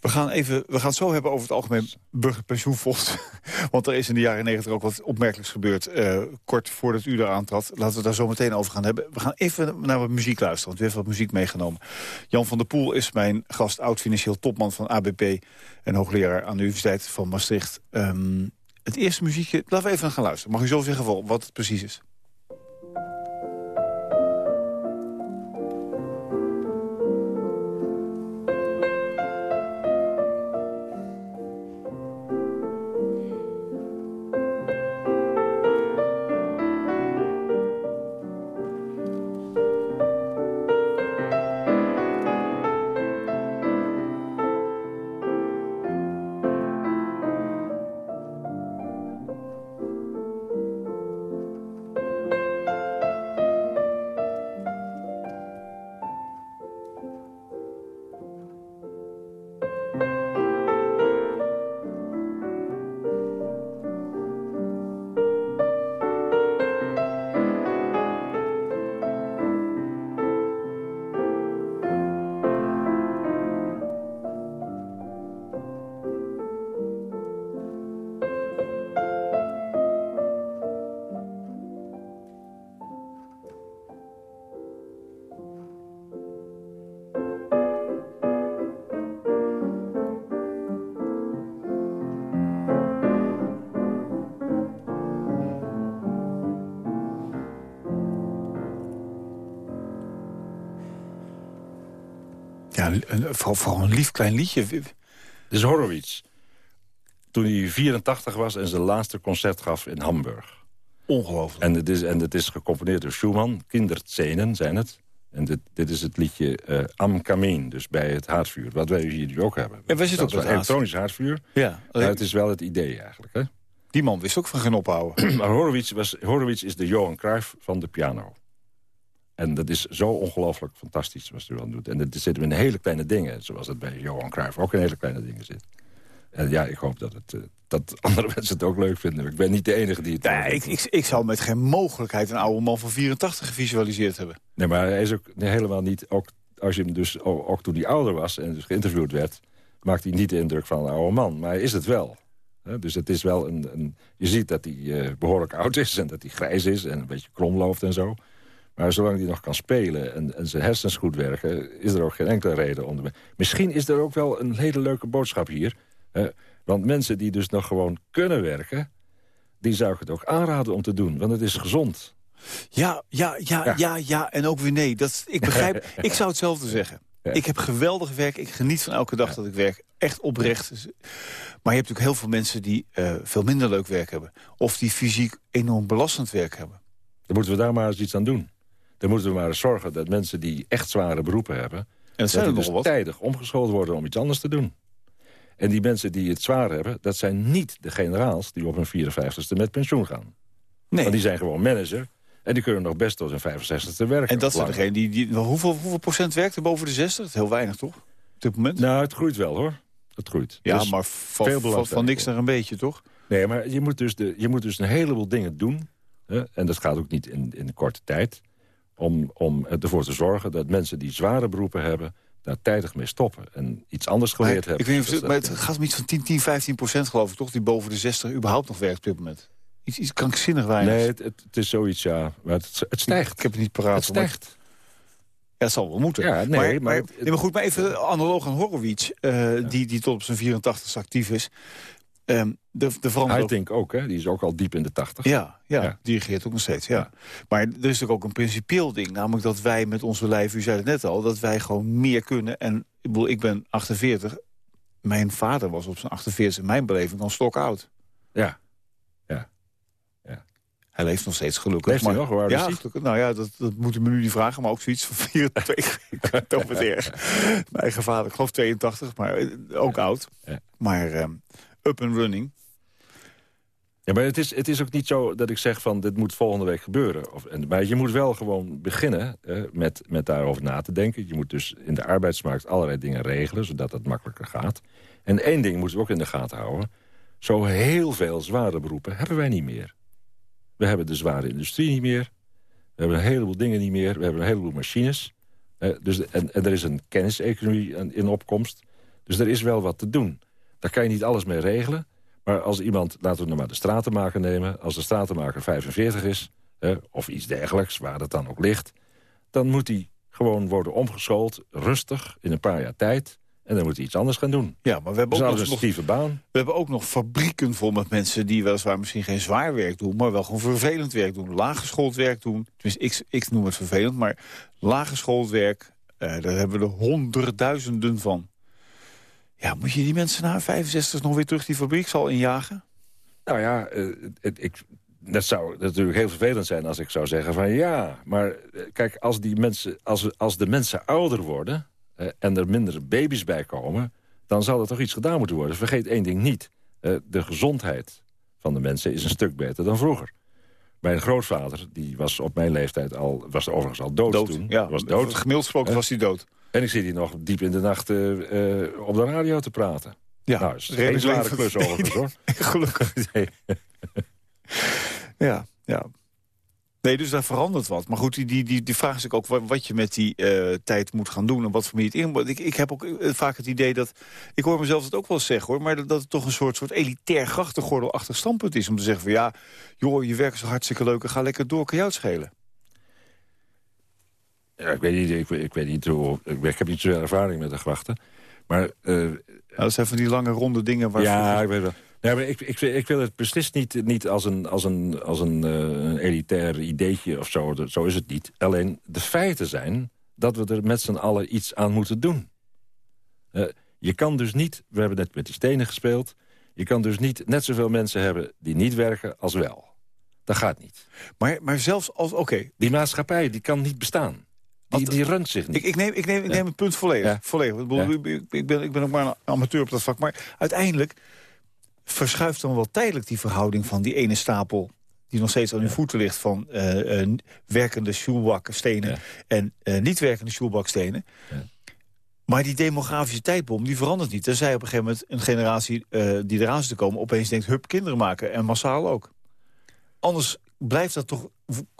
We gaan, even, we gaan het zo hebben over het Algemeen Burgerpensioenfonds. [LAUGHS] Want er is in de jaren negentig ook wat opmerkelijks gebeurd. Uh, kort voordat u eraan trad. Laten we daar zo meteen over gaan hebben. We gaan even naar wat muziek luisteren. Want u heeft wat muziek meegenomen. Jan van der Poel is mijn gast, oud-financieel topman van ABP... en hoogleraar aan de Universiteit van Maastricht. Um, het eerste muziekje, laten we even gaan luisteren. Mag u zo zeggen wat het precies is? Een, vooral, een lief klein liedje. Dit is Horowitz. Toen hij 84 was en zijn laatste concert gaf in Hamburg. Ongelooflijk. En het is, en het is gecomponeerd door Schumann. Kinderzenen zijn het. En dit, dit is het liedje uh, Am Kamin, dus bij het haardvuur. Wat wij hier nu ook hebben. En wij zitten ook een elektronisch haardvuur. Ja. Het is wel het idee eigenlijk. Hè? Die man wist ook van geen ophouden. [CLEARS THROAT] maar Horowitz, was, Horowitz is de Johan Cruijff van de piano. En dat is zo ongelooflijk fantastisch wat hij dan doet. En dat zitten in hele kleine dingen, zoals het bij Johan Cruijff ook in hele kleine dingen zit. En ja, ik hoop dat, het, uh, dat [LAUGHS] andere mensen het ook leuk vinden. Ik ben niet de enige die het... Nee, ik, ik, ik zou met geen mogelijkheid een oude man van 84 gevisualiseerd hebben. Nee, maar hij is ook helemaal niet... Ook als je hem dus, ook, toen hij ouder was en dus geïnterviewd werd... maakt hij niet de indruk van een oude man. Maar hij is het wel. Dus het is wel een, een je ziet dat hij uh, behoorlijk oud is en dat hij grijs is en een beetje krom loopt en zo. Maar zolang hij nog kan spelen en, en, zijn hersens goed werken... is er ook geen enkele reden om... Misschien is er ook wel een hele leuke boodschap hier. want mensen die dus nog gewoon kunnen werken... die zou ik het ook aanraden om te doen. Want het is gezond. Ja, ja, ja, ja, ja, ja en ook weer nee. Dat, ik begrijp, [LAUGHS] ik zou hetzelfde zeggen. Ja. Ik heb geweldig werk. Ik geniet van elke dag ja. dat ik werk. Echt oprecht. Maar je hebt natuurlijk heel veel mensen die uh, veel minder leuk werk hebben. Of die fysiek enorm belastend werk hebben. Dan moeten we daar maar eens iets aan doen. Dan moeten we maar eens zorgen dat mensen die echt zware beroepen hebben... En dat, dat die dus wat. tijdig omgeschoold worden om iets anders te doen. En die mensen die het zwaar hebben... dat zijn niet de generaals die op hun 54ste met pensioen gaan. Nee. Want die zijn gewoon manager... En die kunnen nog best tot hun 65ste werken. En dat zijn degenen die, die... hoeveel, hoeveel procent werkt er boven de 60? Dat is heel weinig, toch? Op dit moment? Nou, het groeit wel, hoor. Het groeit. Ja, dus maar van, van, van niks naar een beetje, toch? Nee, maar je moet dus, de, je moet dus een heleboel dingen doen. Hè? En dat gaat ook niet in, in een korte tijd om, om ervoor te zorgen dat mensen die zware beroepen hebben... daar tijdig mee stoppen. En iets anders geleerd maar, hebben. Ik weet niet, maar het gaat om iets van 10, 10, 15 procent geloof ik toch... die boven de 60 überhaupt nog werkt op dit moment. Iets, iets krankzinnig weinig. Nee, het, het, het is zoiets, ja. Maar het, het stijgt. Ik heb het niet paraat. Het stijgt. Ja, het zal wel moeten. Ja, nee, maar, maar, maar, nee, maar goed, maar even analoog aan Horowitz... Uh, ja. die, die tot op zijn 84 actief is... Um, de, de Haitink ook, hè? Die is ook al diep in de 80. Ja, ja, ja. dirigeert ook nog steeds, ja. ja. Maar er is natuurlijk ook een principieel ding. Namelijk dat wij met onze lijf, u zei het net al... dat wij gewoon meer kunnen. En ik bedoel, ik ben 48. Mijn vader was op zijn 48 in mijn beleving al stokoud. Ja. Ja. ja. Hij leeft nog steeds gelukkig. Leeft maar, hij nog? Waar ja, nou ja, dat, dat moeten we nu niet vragen. Maar ook zoiets van 24. dat was erg. [LAUGHS] Mijn eigen vader, ik geloof 82, maar ook oud. Maar... Um, up and running. Ja, maar het is, het is ook niet zo dat ik zeg van dit moet volgende week gebeuren. Of, en, maar je moet wel gewoon beginnen met, met daarover na te denken. Je moet dus in de arbeidsmarkt allerlei dingen regelen, zodat het makkelijker gaat. En één ding moeten we ook in de gaten houden. Zo heel veel zware beroepen hebben wij niet meer. We hebben de zware industrie niet meer. We hebben een heleboel dingen niet meer. We hebben een heleboel machines. Eh, dus, en, en er is een kenniseconomie in opkomst. Dus er is wel wat te doen. Daar kan je niet alles mee regelen. Maar als iemand, laten we nou maar de stratenmaker nemen... als de stratenmaker 45 is, hè, of iets dergelijks, waar het dan ook ligt... dan moet hij gewoon worden omgeschoold, rustig, in een paar jaar tijd... en dan moet hij iets anders gaan doen. Ja, maar we hebben, ook nog, een baan. we hebben ook nog fabrieken vol met mensen... die weliswaar misschien geen zwaar werk doen... maar wel gewoon vervelend werk doen, laaggeschoold werk doen. Tenminste, ik, ik noem het vervelend, maar laaggeschoold werk... Eh, daar hebben we er honderdduizenden van. Ja, moet je die mensen na 65 nog weer terug die fabriek zal injagen? Nou ja, uh, het, ik, dat zou natuurlijk heel vervelend zijn als ik zou zeggen van ja. Maar uh, kijk, als, die mensen, als, als de mensen ouder worden uh, en er minder baby's bij komen... dan zal er toch iets gedaan moeten worden. Vergeet één ding niet. de gezondheid van de mensen is een stuk beter dan vroeger. Mijn grootvader, die was op mijn leeftijd al, was overigens al dood, dood toen. Ja, was dood. Gemiddeld gesproken was hij dood. En ik zit hier nog diep in de nacht uh, uh, op de radio te praten. Ja, nou, is geen zware klus overigens, hoor. [LAUGHS] Gelukkig. [LAUGHS] Nee. [LAUGHS] ja, ja. Nee, dus daar verandert wat. Maar goed, die, die, die, die vraag is ook wat je met die uh, tijd moet gaan doen... en wat voor manier het in ik, ik heb ook vaak het idee dat... ik hoor mezelf het ook wel zeggen, hoor... maar dat, dat het toch een soort, soort elitair grachtengordelachtig standpunt is... om te zeggen van ja, joh, je werkt zo hartstikke leuk... en ga lekker door, kan jou het schelen. Ja, ik weet niet, ik, ik weet niet hoe, ik, ik heb niet zoveel ervaring met de grachten. Maar, uh, dat zijn van die lange ronde dingen. Waar ja, ik weet wel. Ja, maar ik, ik, ik, wil het beslist niet, niet als een, als een, als een, uh, een elitair ideetje of zo. Zo is het niet. Alleen de feiten zijn dat we er met z'n allen iets aan moeten doen. Uh, je kan dus niet, we hebben net met die stenen gespeeld... je kan dus niet net zoveel mensen hebben die niet werken als wel. Dat gaat niet. Maar, maar zelfs als, oké... Die maatschappij die kan niet bestaan. Die, die runt zich niet. Ik, ik, neem, ik, neem, ik neem het punt volledig. Ja. volledig. Ik, bedoel, ja. ik, ben, ik ben ook maar een amateur op dat vak. Maar uiteindelijk verschuift dan wel tijdelijk die verhouding van die ene stapel die nog steeds aan uw ja. voeten ligt van uh, uh, werkende sjoelbakstenen en uh, niet werkende sjoelbakstenen. Maar die demografische tijdbom die verandert niet. Tenzij op een gegeven moment een generatie die eraan zit te komen... opeens denkt, hup, kinderen maken. En massaal ook. Anders blijft dat toch...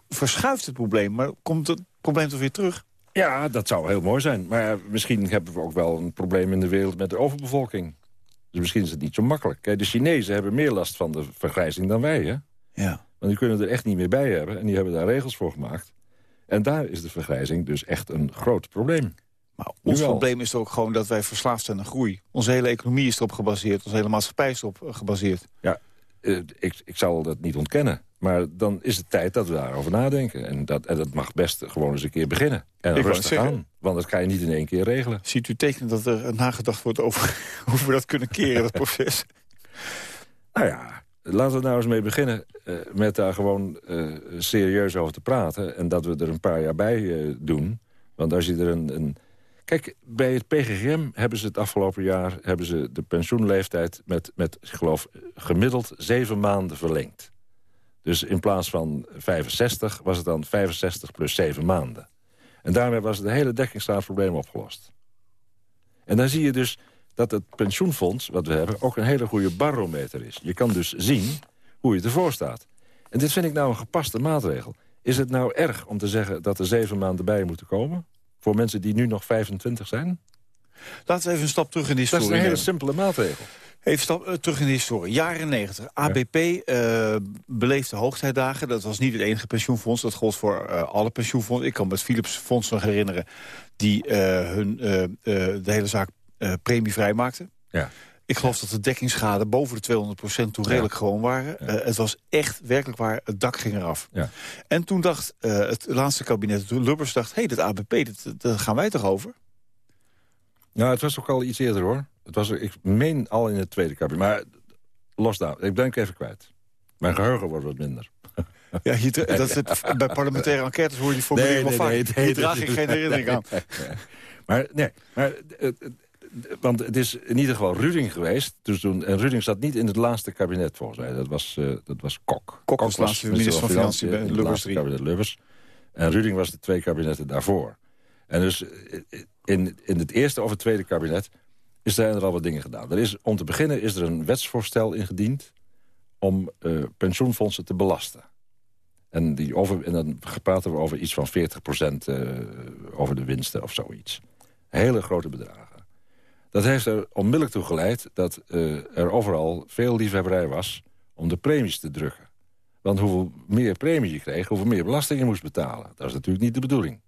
verschuift het probleem, maar komt het probleem toch weer terug? Ja, dat zou heel mooi zijn. Maar misschien hebben we ook wel een probleem in de wereld met de overbevolking. Dus misschien is het niet zo makkelijk. Kijk, de Chinezen hebben meer last van de vergrijzing dan wij, hè? Ja. Want die kunnen er echt niet meer bij hebben. En die hebben daar regels voor gemaakt. En daar is de vergrijzing dus echt een groot probleem. Maar ons probleem is ook gewoon dat wij verslaafd zijn aan groei. Onze hele economie is erop gebaseerd. Onze hele maatschappij is erop gebaseerd. Ja, uh, ik, ik zal dat niet ontkennen. Maar dan is het tijd dat we daarover nadenken. En dat, en dat mag best gewoon eens een keer beginnen. En Ik rustig aan. Want dat ga je niet in één keer regelen. Ziet u tekenen dat er nagedacht wordt over [LAUGHS] hoe we dat kunnen keren, dat proces? [LAUGHS] Nou ja, laten we nou eens mee beginnen uh, met daar gewoon uh, serieus over te praten. En dat we er een paar jaar bij uh, doen. Want als je er een... een... Kijk, bij het PGGM hebben ze het afgelopen jaar... hebben ze de pensioenleeftijd met, met ik geloof, gemiddeld zeven maanden verlengd. Dus in plaats van 65 was het dan 65 plus 7 maanden. En daarmee was het hele dekkingsgraadprobleem opgelost. En dan zie je dus dat het pensioenfonds, wat we hebben... ook een hele goede barometer is. Je kan dus zien hoe je ervoor staat. En dit vind ik nou een gepaste maatregel. Is het nou erg om te zeggen dat er zeven maanden bij moeten komen? Voor mensen die nu nog 25 zijn? Laten we even een stap terug in de Dat historie is een hele simpele maatregel. Even stap, eh, terug in de historie. Jaren 90. ABP eh, beleefde hoogtijdagen. Dat was niet het enige pensioenfonds. Dat gold voor eh, alle pensioenfondsen. Ik kan me het Philips Fonds nog herinneren... die hun, de hele zaak premievrij maakten. Ja. Ik geloof dat de dekkingsschade boven de 200% toen redelijk gewoon waren. Het was echt werkelijk waar, het dak ging eraf. Ja. En toen dacht het laatste kabinet, toen Lubbers dacht... hé, hey, dat ABP, dat, daar gaan wij toch over? Nou, het was ook al iets eerder, hoor. Het was, ik meen al in het tweede kabinet. Maar los daar, ik ben ik even kwijt. Mijn geheugen wordt wat minder. [LAUGHS] Ja, je, dat, is het- bij parlementaire enquêtes hoor je die formulering wel vaak. Hier draag ik geen herinnering aan. Maar nee, maar, eh, eh, want het is in ieder geval Ruding geweest. Dus toen, en Ruding zat niet in het laatste kabinet volgens mij. Dat was, eh, dat was Kok. Kok was laatste minister van Financiën bij Lubbers laatste 3. kabinet Lubbers. En Ruding was de twee kabinetten daarvoor. En dus in, in het eerste of het tweede kabinet is er al wat dingen gedaan. Er is, om te beginnen is er een wetsvoorstel ingediend om eh, pensioenfondsen te belasten. En, die over, en dan praten we over iets van 40% eh, over de winsten of zoiets. Hele grote bedragen. Dat heeft er onmiddellijk toe geleid dat eh, er overal veel liefhebberij was... om de premies te drukken. Want hoeveel meer premie je kreeg, hoeveel meer belasting je moest betalen. Dat is natuurlijk niet de bedoeling.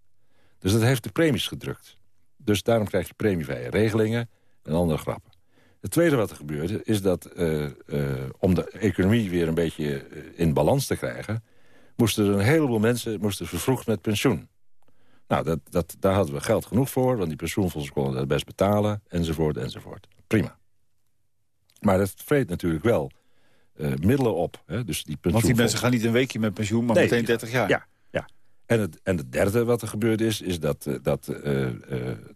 Dus dat heeft de premies gedrukt. Dus daarom krijg je premievrije regelingen en andere grappen. Het tweede wat er gebeurde is dat eh, eh, om de economie weer een beetje eh, in balans te krijgen... moesten er een heleboel mensen moesten vervroegd met pensioen. Nou, dat, dat, daar hadden we geld genoeg voor, want die pensioenfondsen konden dat best betalen, enzovoort, enzovoort. Prima. Maar dat vreet natuurlijk wel middelen op. Hè? Dus die Want die mensen gaan niet een weekje met pensioen, maar Nee, meteen die- 30 jaar. Ja, ja. En het, en het derde wat er gebeurd is, is dat, eh, dat eh, eh,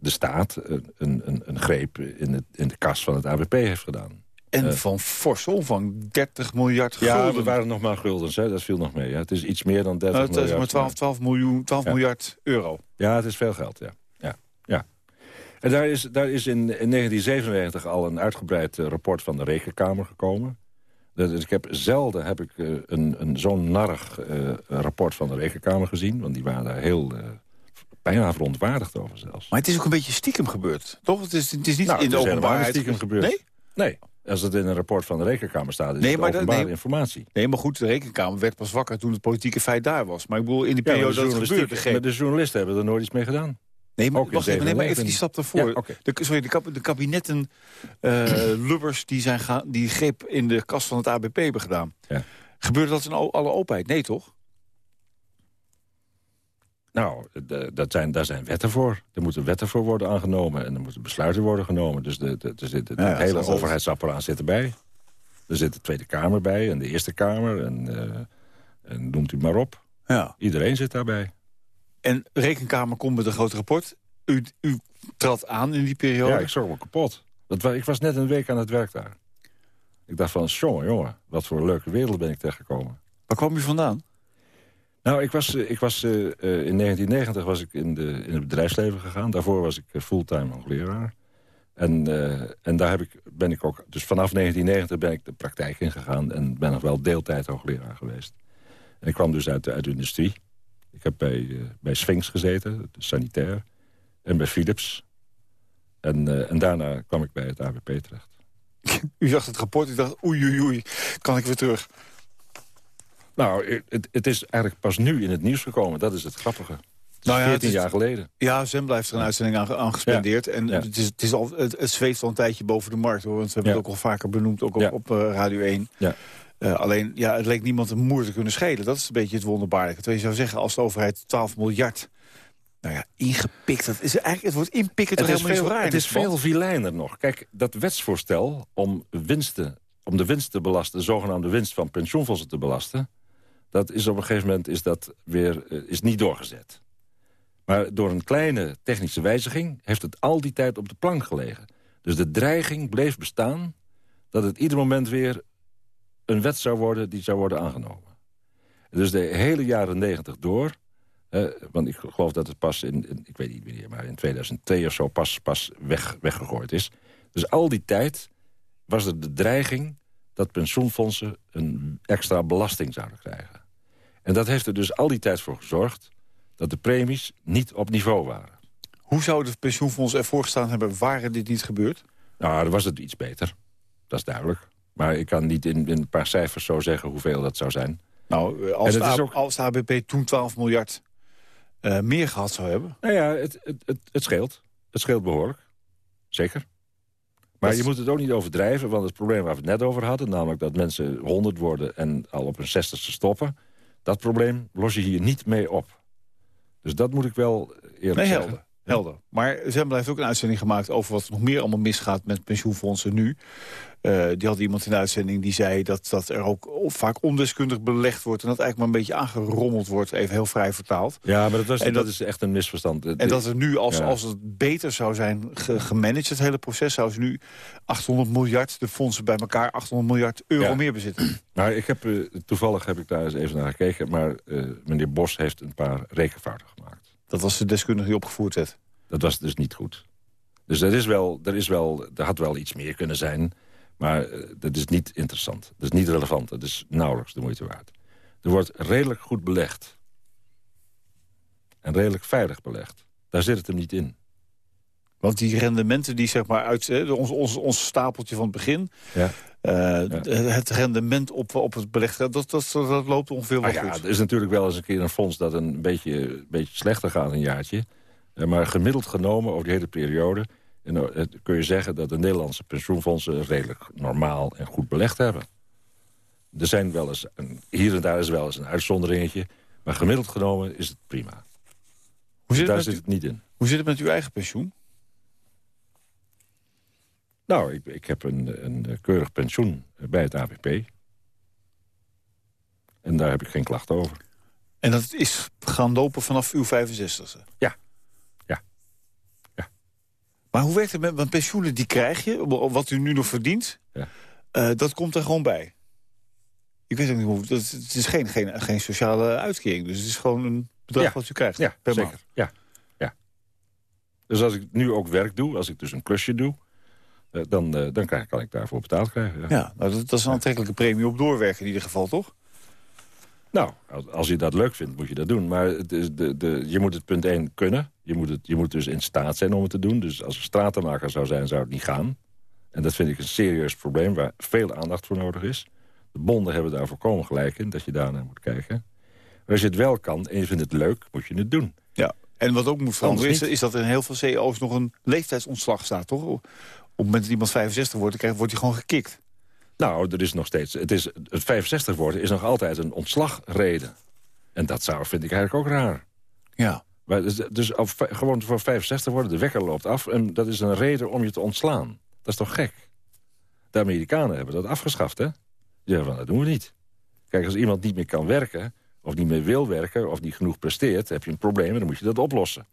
de staat een, een, een greep in, het, in de kas van het ABP heeft gedaan. En van forse omvang, 30 miljard Ja, gulden. we waren nog maar guldens, hè? dat viel nog mee. Ja. Het is iets meer dan 30 Nou, het is miljard. maar 12, 12, miljoen, 12 Ja. miljard euro. Ja, het is veel geld, ja. ja, ja. En daar is, daar is in, in 1997 al een uitgebreid rapport van de Rekenkamer gekomen. Dus ik heb zelden heb ik, eh, een, een zo'n narrig eh, rapport van de Rekenkamer gezien. Want die waren daar heel eh, bijna verontwaardigd over zelfs. Maar het is ook een beetje stiekem gebeurd, toch? Het is, het is niet Nou, in de is openbaarheid stiekem gebeurd. Nee? Nee, als het in een rapport van de Rekenkamer staat, is Nee, het maar openbare nee. informatie. Nee, maar goed, de rekenkamer werd pas wakker toen het politieke feit daar was. Maar ik bedoel, in maar periode de, dat het gebeurde... maar de journalisten hebben er nooit iets mee gedaan. Nee, maar, wacht even, nee, maar even 97. die stap daarvoor. Ja, de, sorry, de, kab- de kabinetten eh, [CLEARS THROAT] Lubbers die, zijn gaan, die greep in de kas van het ABP hebben gedaan. Ja. Gebeurde dat in al- alle openheid? Nee, toch? Nou, dat zijn, daar zijn wetten voor. Er moeten wetten voor worden aangenomen en er moeten besluiten worden genomen. Dus de, de, de, de- Ja, hele overheidsapparaat zit erbij. Er zit de Tweede Kamer bij en de Eerste Kamer en, eh, en noemt u maar op. Ja. Iedereen zit daarbij. En rekenkamer komt met een groot rapport. U, u trad aan in die periode. Ja, ik schrok me kapot. Dat, ik was net een week aan het werk daar. Ik dacht van, jongen, jongen, wat voor een leuke wereld ben ik tegengekomen. Waar kwam u vandaan? Nou, ik was, eh, ik was, eh, eh, in 1990 was ik in, de, in het bedrijfsleven gegaan. Daarvoor was ik fulltime hoogleraar. En, en daar heb ik, ben ik ook... Dus vanaf 1990 ben ik de praktijk ingegaan... en ben nog wel deeltijd hoogleraar geweest. En ik kwam dus uit de, uit de industrie. Ik heb bij, eh, bij Sphinx gezeten, sanitair. En bij Philips. En, eh, en daarna kwam ik bij het ABP terecht. [LAUGHS] U zag het rapport, u dacht, oei, oei, oei, kan ik weer terug? Nou, het, het is eigenlijk pas nu in het nieuws gekomen. Dat is het grappige. Nou ja, 14 het is- jaar geleden. Ja, Zembla heeft er een uitzending aan, aan gespendeerd. En Ja. Het, is, het, is al, het, het zweeft al een tijdje boven de markt. Hoor, want we hebben Ja. het ook al vaker benoemd, ook op, op eh, Radio 1. Ja. Eh, alleen, ja, het leek niemand een moer te kunnen schelen. Dat is een beetje het wonderbaarlijke. Terwijl je zou zeggen, als de overheid 12 miljard... Nou ja, ingepikt. Dat is eigenlijk, het wordt inpikken toch helemaal niet veel, zo raar. het is veel vilijner nog. Kijk, dat wetsvoorstel om, winsten, om de winst te belasten... de zogenaamde winst van pensioenfondsen te belasten... dat is op een gegeven moment is dat weer, eh, is niet doorgezet. Maar door een kleine technische wijziging... heeft het al die tijd op de plank gelegen. Dus de dreiging bleef bestaan... dat het ieder moment weer een wet zou worden die zou worden aangenomen. Dus de hele jaren negentig door... eh, want ik geloof dat het pas in, in- ik weet niet wanneer, maar in 2002 of zo pas, pas weg, weggegooid is. Dus al die tijd was er de dreiging dat pensioenfondsen een extra belasting zouden krijgen. En dat heeft er dus al die tijd voor gezorgd dat de premies niet op niveau waren. Hoe zou de pensioenfonds ervoor gestaan hebben, waren dit niet gebeurd? Nou, dan was het iets beter. Dat is duidelijk. Maar ik kan niet in, in een paar cijfers zo zeggen hoeveel dat zou zijn. Nou, als, En de, is ook- als de ABP toen 12 miljard eh, meer gehad zou hebben... Nou ja, het, het, het, het scheelt. Het scheelt behoorlijk. Zeker. Maar Dat- je moet het ook niet overdrijven, want het probleem waar we het net over hadden... namelijk dat mensen 100 worden en al op hun 60ste stoppen... dat probleem los je hier niet mee op. Dus dat moet ik wel eerlijk Nee, zeggen. helder. helder. Maar ze hebben heeft ook een uitzending gemaakt over wat er nog meer allemaal misgaat met pensioenfondsen nu. Eh, die had iemand in de uitzending die zei dat, dat er ook vaak ondeskundig belegd wordt... en dat eigenlijk maar een beetje aangerommeld wordt, even heel vrij vertaald. Ja, maar dat, was, En dat, dat- is echt een misverstand. En dat er nu, als, Ja. als het beter zou zijn ge- gemanaged, het hele proces... zou ze nu 800 miljard, de fondsen bij elkaar, 800 miljard euro Ja. meer bezitten. Maar [CLEARS THROAT] ik heb, eh, toevallig heb ik daar eens even naar gekeken... maar eh, meneer Bos heeft een paar rekenfouten gemaakt. Dat was de deskundige die opgevoerd werd. Dat was dus niet goed. Dus er, is wel, er, is wel, er had wel iets meer kunnen zijn... maar eh, dat is niet interessant. Dat is niet relevant. Dat is nauwelijks de moeite waard. Er wordt redelijk goed belegd. En redelijk veilig belegd. Daar zit het hem niet in. Want die rendementen die zeg maar uit eh, ons, ons, ons stapeltje van het begin... Ja. eh, het rendement op, op het belegd, dat, dat, dat, dat loopt ongeveer wel Ah ja, goed. er is natuurlijk wel eens een keer een fonds dat een beetje, een beetje slechter gaat een jaartje. Maar gemiddeld genomen over die hele periode... en dan, eh, kun je zeggen dat de Nederlandse pensioenfondsen... redelijk normaal en goed belegd hebben. Er zijn wel eens, een, hier en daar is wel eens een uitzonderingetje... maar gemiddeld genomen is het prima. Hoe zit, Daar het zit het niet in. hoe zit het met uw eigen pensioen? Nou, ik, ik heb een, een keurig pensioen bij het ABP. En daar heb ik geen klachten over. En dat is gaan lopen vanaf uw 65e? Ja. Ja. Maar hoe werkt het met want pensioenen? Die krijg je, wat u nu nog verdient, Ja. eh, dat komt er gewoon bij. Ik weet ook niet hoe, dat, het is geen, geen, geen sociale uitkering. Dus het is gewoon een bedrag Ja. wat u krijgt Ja, per zeker. maand. Ja. ja. Dus als ik nu ook werk doe, als ik dus een klusje doe... eh, dan, eh, dan krijg, kan ik daarvoor betaald krijgen. Ja. Ja, nou, dat, dat is een aantrekkelijke premie op doorwerken in ieder geval, toch? Nou, als, als je dat leuk vindt, moet je dat doen. Maar het is de, de, je moet het punt 1 kunnen. Je moet, het, je moet dus in staat zijn om het te doen. Dus als er stratenmaker zou zijn, zou het niet gaan. En dat vind ik een serieus probleem waar veel aandacht voor nodig is. De bonden hebben daar volkomen gelijk in, dat je daarnaar moet kijken. Maar als je het wel kan en je vindt het leuk, moet je het doen. Ja. En wat ook moet veranderen is, is dat er in heel veel CEO's nog een leeftijdsontslag staat, toch? Op het moment dat iemand 65 wordt, dan krijgt- wordt hij gewoon gekikt. Nou, er is nog steeds... Het, is, het 65 worden is nog altijd een ontslagreden. En dat zou, vind ik eigenlijk ook raar. Ja. Dus dus gewoon voor 65 worden, de wekker loopt af... en dat is een reden om je te ontslaan. Dat is toch gek? De Amerikanen hebben dat afgeschaft, hè? Ja, van, dat doen we niet. Kijk, als iemand niet meer kan werken... of niet meer wil werken, of niet genoeg presteert... heb je een probleem en dan moet je dat oplossen.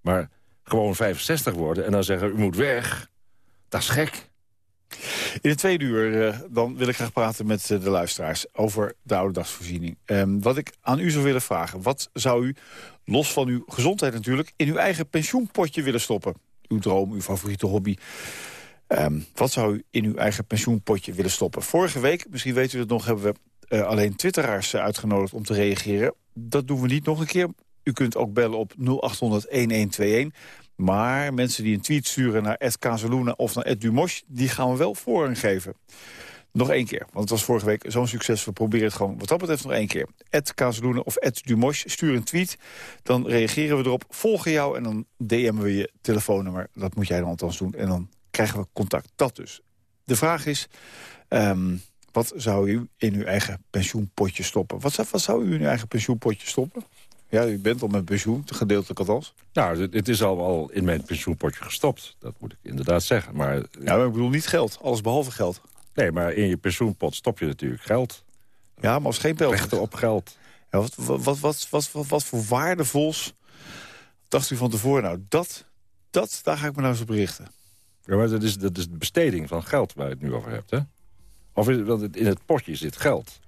Maar gewoon 65 worden en dan zeggen... u moet weg, dat is gek. In het tweede uur eh, dan wil ik graag praten met eh, de luisteraars over de ouderdagsvoorziening. Ehm, wat ik aan u zou willen vragen, wat zou u, los van uw gezondheid natuurlijk... in uw eigen pensioenpotje willen stoppen? Uw droom, uw favoriete hobby. Ehm, wat zou u in uw eigen pensioenpotje willen stoppen? Vorige week, misschien weet u het nog, hebben we eh, alleen twitteraars uitgenodigd om te reageren. Dat doen we niet nog een keer. U kunt ook bellen op 0800-1121. Maar mensen die een tweet sturen naar Ed Kazeluna of naar Ed Dumosh... die gaan we wel voorrang geven. Nog één keer, want het was vorige week zo'n succes. We proberen het gewoon wat dat betreft nog één keer. Ed of Ed Dumosh, stuur een tweet. Dan reageren we erop, volgen jou en dan DM'en we je telefoonnummer. Dat moet jij dan althans doen en dan krijgen we contact. Dat dus. De vraag is, ehm, wat zou u in uw eigen pensioenpotje stoppen? Wat wat zou u in uw eigen pensioenpotje stoppen? Ja, u bent al met pensioen, gedeeltelijk althans. Nou, het- is al, al in mijn pensioenpotje gestopt. Dat moet ik inderdaad zeggen. Maar, Ja, maar ik bedoel niet geld, alles behalve geld. Nee, maar in je pensioenpot stop je natuurlijk geld. Ja, maar als geen pijl. Rechten op geld. Ja, wat, wat, wat, wat, wat, wat, wat voor waardevols dacht u van tevoren? Nou, dat, dat, daar ga ik me nou eens op richten. Ja, maar dat is, dat is de besteding van geld waar je het nu over hebt, hè? Of is, want in het potje zit geld.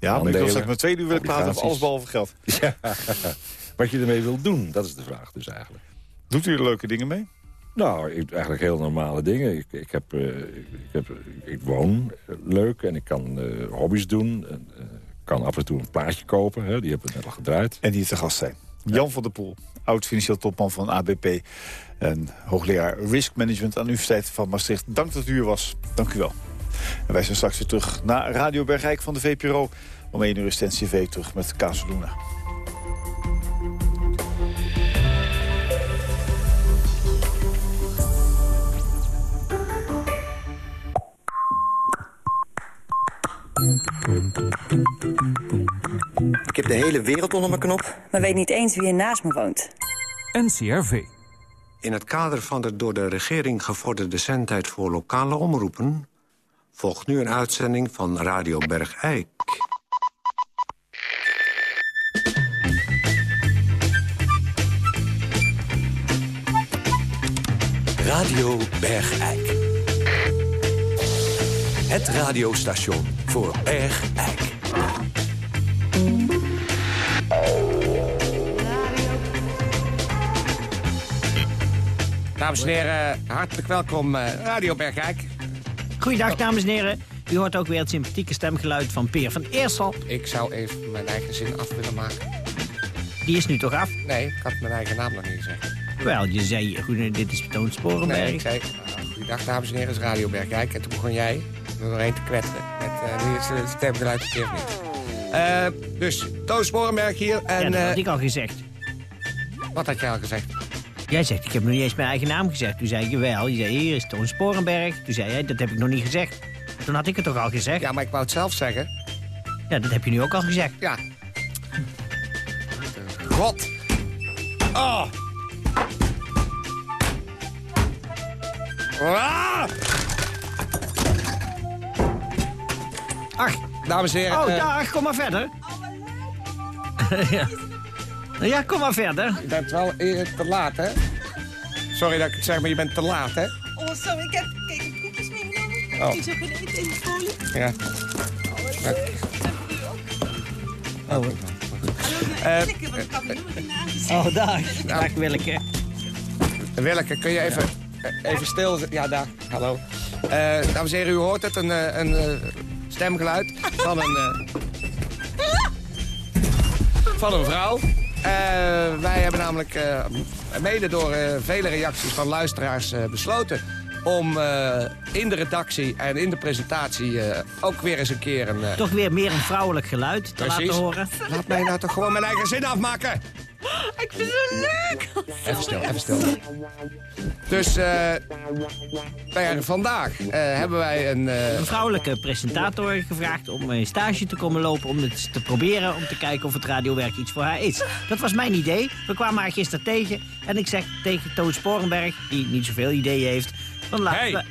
Ja, maar ik wil straks met twee uur willen praten over alles behalve geld. Ja. [LAUGHS] Wat je ermee wil doen, dat is de vraag dus eigenlijk. Doet u er leuke dingen mee? Nou, ik, eigenlijk heel normale dingen. Ik, ik, heb, eh, ik, heb, ik woon leuk en ik kan eh, hobby's doen. En, eh, kan af en toe een plaatje kopen, hè, die hebben we net al gedraaid. En die te gast zijn. Jan van der Poel, oud-financieel topman van ABP... en hoogleraar Risk Management aan de Universiteit van Maastricht. Dank dat u hier was. Dank u wel. En wij zijn straks weer terug naar Radio Bergijk van de VPRO... om 1 uur is TV terug met Casaluna. Ik heb de hele wereld onder mijn knop. Maar weet niet eens wie er naast me woont. NCRV. In het kader van de door de regering gevorderde zendtijd voor lokale omroepen... volgt nu een uitzending van Radio Bergijk. Radio Bergijk. Het radiostation voor Bergijk. Dames en heren, hartelijk welkom uh, Radio Bergijk. Goeiedag, dames en heren. U hoort ook weer het sympathieke stemgeluid van Peer van Eersel. Ik zou even mijn eigen zin af willen maken. Die is nu toch af? Nee, ik had mijn eigen naam nog niet gezegd. Wel, je zei, goed, dit is Toon Sporenberg. Nee, ik zei, uh, goeiedag dames en heren, is Radio Bergijk. En toen begon jij er doorheen te kwetteren. Met uh, wie is het stemgeluid verkeerd niet. Uh, dus, Toon Sporenberg hier. En, ja, dat had ik al gezegd. Wat had jij al gezegd? Jij zegt, ik heb nog niet eens mijn eigen naam gezegd. Toen zei je wel, je zei, hier is Toon Sporenberg. Toen zei jij, dat heb ik nog niet gezegd. Toen had ik het toch al gezegd? Ja, maar ik wou het zelf zeggen. Ja, dat heb je nu ook al gezegd. Ja. God. Oh. Ah! Ach, dames en heren. Oh, uh, dag, kom maar verder. [LAUGHS] ja. Ja, kom maar verder. Je bent wel te laat, hè? Sorry dat ik het zeg, maar je bent te laat, hè? Oh, sorry, ik heb, ik koekjes meegenomen. Oh. Die beneden in de folie. Ja. Oh, uh, oh, dag. Dag, Willeke. Willeke, kun je even, even stil... Ja, daar. Hallo. Uh, dames en heren, u hoort het. Een, een, een stemgeluid van een... Uh, [LAUGHS] van een vrouw. Uh, wij hebben namelijk uh, mede door vele reacties van luisteraars besloten... om in de redactie en in de presentatie ook weer eens een keer een... Toch weer meer een vrouwelijk geluid te Precies. laten horen. Laat mij nou toch gewoon mijn eigen zin afmaken. [GASPS] Ik vind het zo leuk. [LAUGHS] Even stil, even stil. Dus uh, vandaag uh, hebben wij een... Uh... Een vrouwelijke presentator gevraagd om een stage te komen lopen... om het te proberen, om te kijken of het radiowerk iets voor haar is. Dat was mijn idee. We kwamen haar gisteren tegen. En ik zeg tegen Toon Sporenberg, die niet zoveel ideeën heeft... Van laten, hey.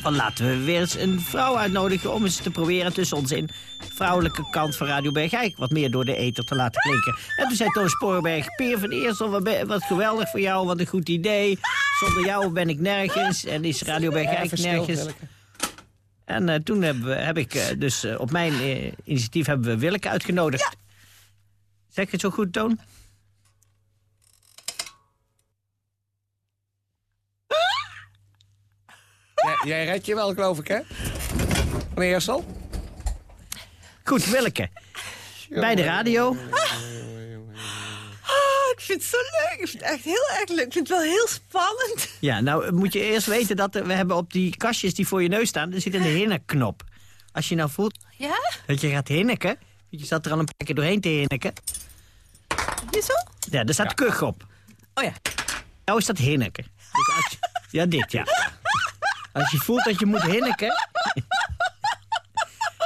Van laten we weer eens een vrouw uitnodigen... om eens te proberen tussen ons in vrouwelijke kant van Radio Bergijk... wat meer door de ether te laten klinken. En toen zei Toon Sporenberg... Peer van Eersel, wat, wat geweldig voor jou, wat een goed idee. Zonder jou ben ik nergens en is Radio Bergijk nergens. En uh, toen heb, heb ik uh, dus uh, op mijn initiatief hebben we Willeke uitgenodigd. Ja. Zeg ik het zo goed, Toon? Jij redt je wel, geloof ik, hè? Van Eersel? Goed, Willeke. Bij de radio. Oh, ik vind het zo leuk. Ik vind het echt heel erg leuk. Ik vind het wel heel spannend. Ja, nou moet je eerst weten dat we hebben op die kastjes die voor je neus staan... er zit een hinnenknop. Als je nou voelt Ja? dat je gaat hinneken... je zat er al een paar keer doorheen te hinneken... Hier zo? Ja, daar staat Ja. kug op. Oh ja. Nou is dat hinneken. Dus als je- ja, dit, ja. Als je voelt dat je moet hinneken...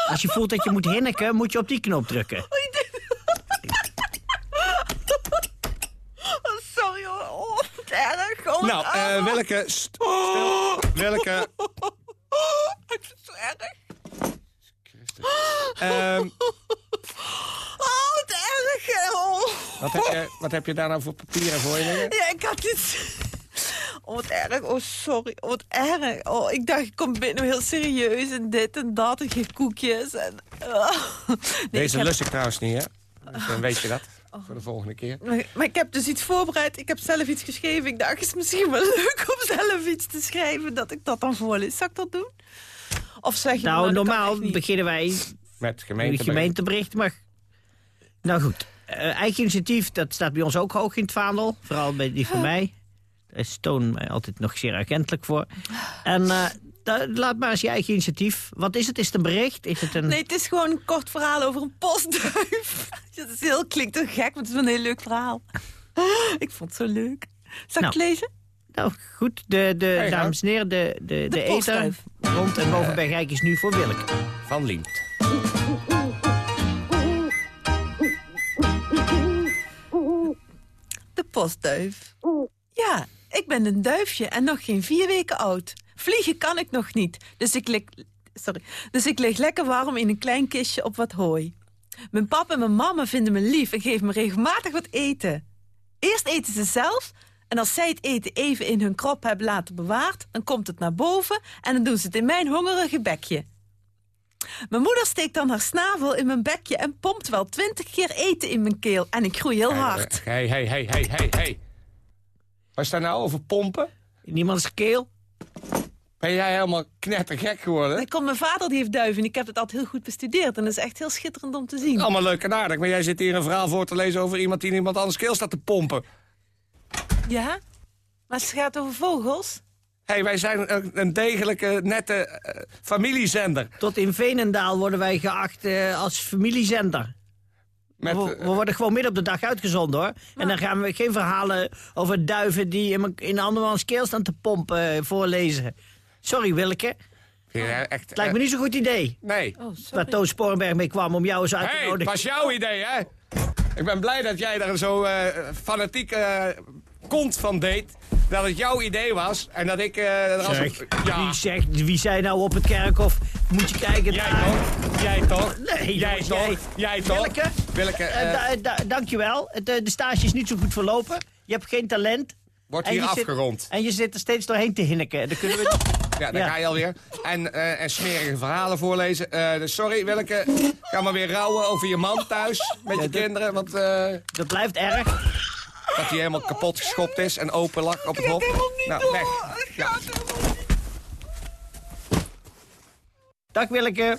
Als je voelt dat je moet hinneken, moet je op die knop drukken. Oh, sorry hoor. Oh, wat erg. Oh, Nou, eh erg. welke... st- stil. Welke... Ik vind het zo erg. ehm, Oh, wat erg. Oh. wat, heb je, wat heb je daar nou voor papieren voor je liggen? Ja, ik had dit... Oh, wat erg. Oh, sorry. Oh, wat erg. Oh, ik dacht, ik kom binnen heel serieus en dit en dat en geen koekjes. En. [LAUGHS] Nee, Deze ik heb- lust ik trouwens niet, hè? Dus dan weet je dat. Voor de volgende keer. Maar, maar ik heb dus iets voorbereid. Ik heb zelf iets geschreven. Ik dacht, het is misschien wel [LAUGHS] leuk om zelf iets te schrijven... dat ik dat dan voorlees. Zal ik dat doen? Of zeg je... Nou, normaal beginnen wij Met gemeentebericht, maar... Nou goed. eh, eigen initiatief, dat staat bij ons ook hoog in het vaandel. Vooral bij die van mij. Daar is Toon mij altijd nog zeer erkentelijk voor. En eh, da- laat maar eens je eigen initiatief. Wat is het? Is het een bericht? Is het een... Nee, het is gewoon een kort verhaal over een postduif. [LAUGHS] Dat is heel, klinkt toch gek, maar het is wel een heel leuk verhaal. [LAUGHS] Ik vond het zo leuk. Zal ik Nou. lezen? Nou, goed. De, de, Hey, dames en heren, de, de, de, De eter postduif. rond en boven bij Rijk is nu voor Willeke. Van Liemt. De postduif. Ja, ik ben een duifje en nog geen vier weken oud. Vliegen kan ik nog niet, dus ik, lig, sorry, dus ik lig lekker warm in een klein kistje op wat hooi. Mijn papa en mijn mama vinden me lief en geven me regelmatig wat eten. Eerst eten ze zelf en als zij het eten even in hun krop hebben laten bewaard... dan komt het naar boven en dan doen ze het in mijn hongerige bekje. Mijn moeder steekt dan haar snavel in mijn bekje en pompt wel twintig keer eten in mijn keel. En ik groei heel hard. Hé, hé, hé, hé, hé, hé. Wat is daar nou over pompen? In iemands keel? Ben jij helemaal knettergek geworden? Ik kom, mijn vader die heeft duiven en ik heb het altijd heel goed bestudeerd. En dat is echt heel schitterend om te zien. Allemaal leuk en aardig, maar jij zit hier een verhaal voor te lezen over iemand die in iemand anders keel staat te pompen. Ja? Maar het gaat over vogels? Hé, wij zijn een, een degelijke, nette eh, familiezender. Tot in Veenendaal worden wij geacht eh, als familiezender. Met, we, eh, we worden gewoon midden op de dag uitgezonden hoor. En dan gaan we geen verhalen over duiven die in, in andermans keel staan te pompen eh, voorlezen. Sorry Willeke, vind jij echt, het lijkt me niet zo'n goed idee. Nee. Oh, Waar Toon Sporenberg mee kwam om jou eens uit te hey, nodigen. was jouw idee, hè? Ik ben blij dat jij daar zo eh, fanatiek eh, kont van deed. Dat het jouw idee was en dat ik eh als Zeg, een... Ja, wie, zegt, wie zei nou op het kerkhof, moet je kijken jij daar. toch? Jij toch? Nee, jij jongens, toch? jij. Jij toch? Willeke, Willeke, eh, eh, da- da- dankjewel. Eh, de stage is niet zo goed verlopen. Je hebt geen talent. wordt En hier zit- afgerond. en je zit er steeds doorheen te hinniken. Dan kunnen we... [LAUGHS] Ja, daar Ja. ga je alweer. En, en smerige verhalen voorlezen. Dus sorry, Willeke. Ga maar weer rouwen over je man thuis met je dat- kinderen. Want Dat blijft erg. Dat hij helemaal kapot geschopt is en open lag op het hof. Nou, weg. Ja. Dag Willeke.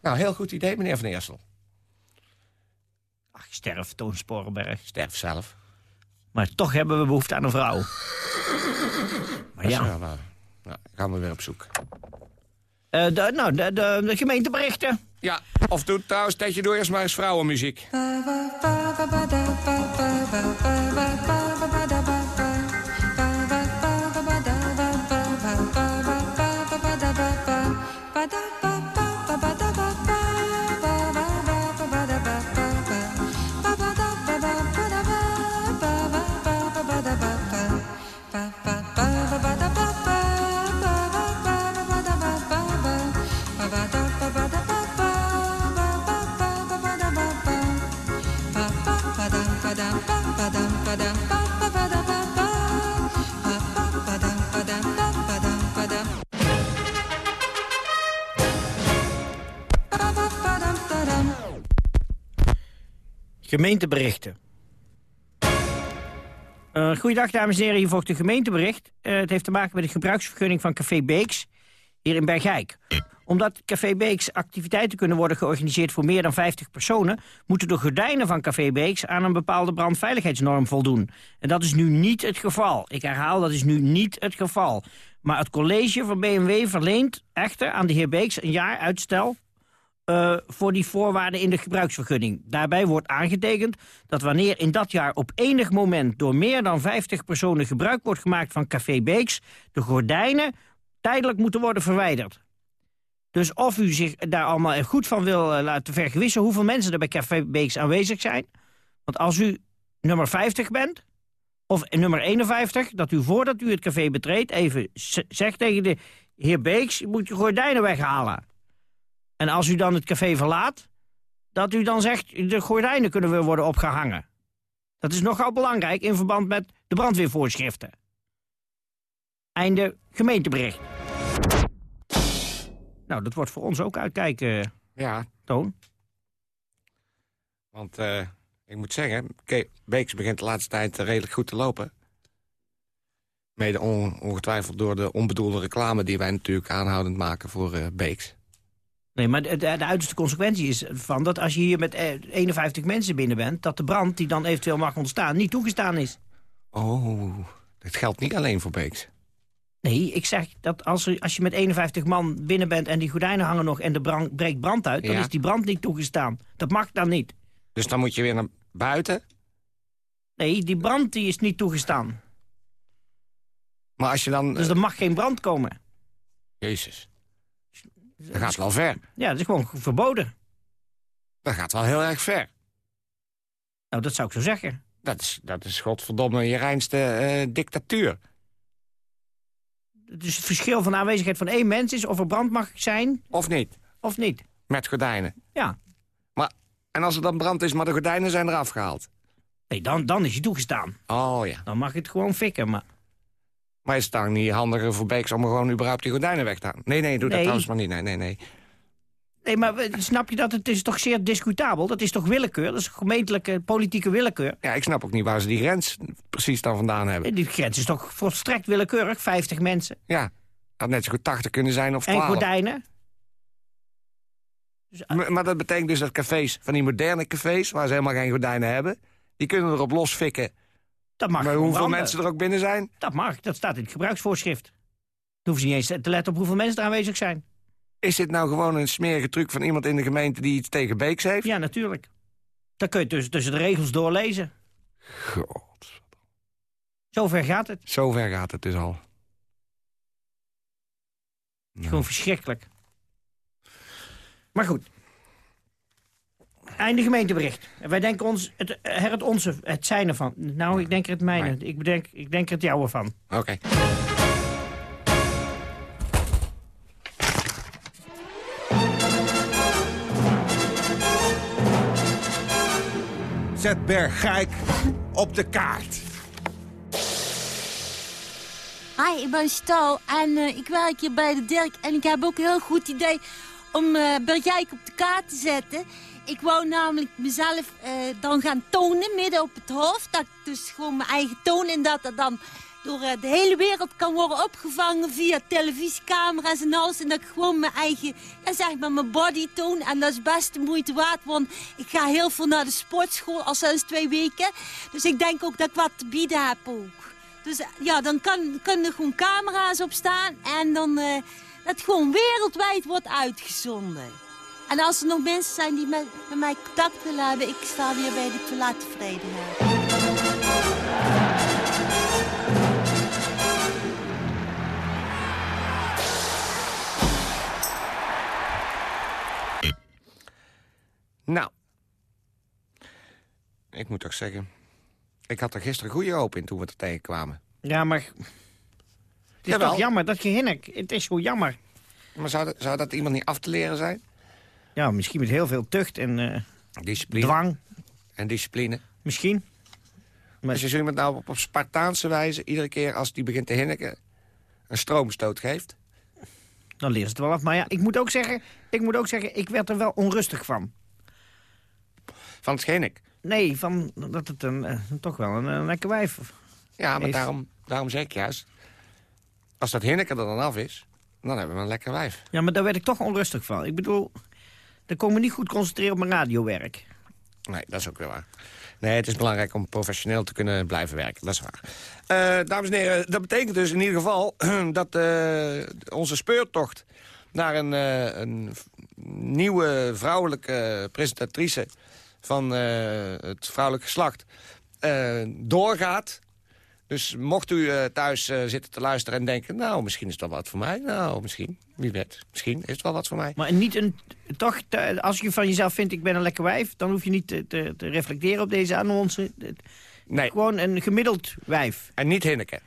Nou, heel goed idee, meneer Van Eersel. Ach, sterf, Toon Sporenberg. Sterf zelf. Maar toch hebben we behoefte aan een vrouw. Maar ja, wel waar. Nou, gaan we weer op zoek. Eh, de, nou, de, de, de gemeenteberichten. Ja, of doe trouwens, Tetje, doe eerst maar eens vrouwenmuziek. Gemeenteberichten. Eh goeiedag, dames en heren. Hier volgt een gemeentebericht. Eh, het heeft te maken met de gebruiksvergunning van Café Beeks hier in Bergijk. Omdat Café Beeks activiteiten kunnen worden georganiseerd voor meer dan 50 personen... moeten de gordijnen van Café Beeks aan een bepaalde brandveiligheidsnorm voldoen. En dat is nu niet het geval. Ik herhaal, dat is nu niet het geval. Maar het college van BMW verleent echter aan de heer Beeks een jaar uitstel eh, voor die voorwaarden in de gebruiksvergunning. Daarbij wordt aangetekend dat wanneer in dat jaar op enig moment... door meer dan 50 personen gebruik wordt gemaakt van Café Beeks... de gordijnen tijdelijk moeten worden verwijderd. Dus of u zich daar allemaal goed van wil eh, laten vergewissen... hoeveel mensen er bij Café Beeks aanwezig zijn... want als u nummer 50 bent, of nummer 51... dat u voordat u het café betreedt even zegt tegen de heer Beeks... moet je gordijnen weghalen. En als u dan het café verlaat, dat u dan zegt... de gordijnen kunnen weer worden opgehangen. Dat is nogal belangrijk in verband met de brandweervoorschriften. Einde gemeentebericht. Nou, dat wordt voor ons ook uitkijken, Ja, Toon. want eh, ik moet zeggen, Beeks begint de laatste tijd eh, redelijk goed te lopen. Mede on- ongetwijfeld door de onbedoelde reclame die wij natuurlijk aanhoudend maken voor eh, Beeks. Nee, maar de, de, de uiterste consequentie is van dat als je hier met eh, 51 mensen binnen bent... dat de brand die dan eventueel mag ontstaan niet toegestaan is. Oh, dat geldt niet alleen voor Beeks. Nee, ik zeg dat als, er, als je met 51 man binnen bent en die gordijnen hangen nog... en de brand, breekt brand uit, dan is die brand niet toegestaan. Dat mag dan niet. Dus dan moet je weer naar buiten. Nee, die brand die is niet toegestaan. Maar als je dan... Dus er mag geen brand komen. Jezus. Dat gaat wel ver. Ja, dat is gewoon verboden. Dat gaat wel heel erg ver. Nou, dat zou ik zo zeggen. Dat is, dat is godverdomme je reinste eh, dictatuur. Dus het verschil van de aanwezigheid van één mens is of er brand mag zijn... Of niet. Of niet. Met gordijnen. Ja. Maar, en als er dan brand is, maar de gordijnen zijn eraf gehaald. Nee, dan, dan is hij toegestaan. Oh ja. Dan mag je het gewoon fikken, maar... Maar is het dan niet handiger voor Beeks om gewoon überhaupt die gordijnen weg te halen? Nee, nee, doe dat trouwens maar niet. Nee, nee, nee. Nee, maar we- snap je dat? Het is toch zeer discutabel? Dat is toch willekeur? Dat is gemeentelijke politieke willekeur? Ja, ik snap ook niet waar ze die grens precies dan vandaan hebben. En Die grens is toch volstrekt willekeurig? 50 mensen. Ja, had net zo goed 80 kunnen zijn of En 12. gordijnen? Maar, maar dat betekent dus dat cafés, van die moderne cafés... waar ze helemaal geen gordijnen hebben... die kunnen erop losfikken. Dat mag Maar hoeveel branden. mensen er ook binnen zijn? Dat mag, dat staat in het gebruiksvoorschrift. Dan hoeven ze niet eens te letten op hoeveel mensen er aanwezig zijn. Is dit nou gewoon een smerige truc van iemand in de gemeente... die iets tegen Beeks heeft? Ja, natuurlijk. Dan kun je tussen, tussen de regels doorlezen. God. Zover gaat het. Zover gaat het dus al. Gewoon verschrikkelijk. Maar goed. Einde gemeentebericht. En wij denken ons, het, er het onze, het zijn ervan. Nou, ik denk er het mijne. Ik, bedenk, ik denk er het jouwe van. Oké. Zet Bergijk op de kaart. Hi, ik ben Stal en eh, ik werk hier bij de Dirk. En ik heb ook een heel goed idee om eh Bergijk op de kaart te zetten. Ik wou namelijk mezelf eh, dan gaan tonen midden op het hoofd. Dat ik dus gewoon mijn eigen toon en dat dat dan door eh, de hele wereld kan worden opgevangen via televisiecamera's en alles. En dat ik gewoon mijn eigen, ja zeg maar, mijn body toon. En dat is best de moeite waard, want ik ga heel veel naar de sportschool, al sinds twee weken. Dus ik denk ook dat ik wat te bieden heb ook. Dus eh, ja, dan kan, kunnen er gewoon camera's op staan en dan eh, dat gewoon wereldwijd wordt uitgezonden. En als er nog mensen zijn die met, met mij contact willen hebben, ik sta weer bij de toilettevredenheid. Nou. Ik moet toch zeggen... Ik had er gisteren goede hoop in toen we er tegenkwamen. Ja, maar... Het is Jawel. toch jammer, dat gehinnik. Het is gewoon jammer. Maar zou dat, zou dat iemand niet af te leren zijn? Ja, misschien met heel veel tucht en eh, Discipline. dwang. En discipline. Misschien. Als je iemand nou op, op Spartaanse wijze... iedere keer als die begint te hinniken... een stroomstoot geeft... Dan leert het wel af. Maar ja, ik moet ook zeggen, ik, moet ook zeggen, ik werd er wel onrustig van. Van het hinnik? Nee, van dat het een, eh, toch wel een, een lekker wijf Ja, maar heeft. daarom, daarom zeg ik juist... als dat hinniken er dan af is... dan hebben we een lekker wijf. Ja, maar daar werd ik toch onrustig van. Ik bedoel, dan kon ik me niet goed concentreren op mijn radiowerk. Nee, dat is ook weer waar. Nee, het is belangrijk om professioneel te kunnen blijven werken. Dat is waar. Eh, dames en heren, dat betekent dus in ieder geval... [CLEARS THROAT] dat eh, onze speurtocht naar een, eh, een nieuwe vrouwelijke presentatrice... van het vrouwelijk geslacht doorgaat. Dus mocht u thuis zitten te luisteren en denken... nou, misschien is wel wat voor mij. Nou, misschien. Wie weet. Misschien is het wel wat voor mij. Maar niet een, toch, als je van jezelf vindt, ik ben een lekker wijf... dan hoef je niet te, te, te reflecteren op deze annonce. Nee. Gewoon een gemiddeld wijf. En niet hinniken.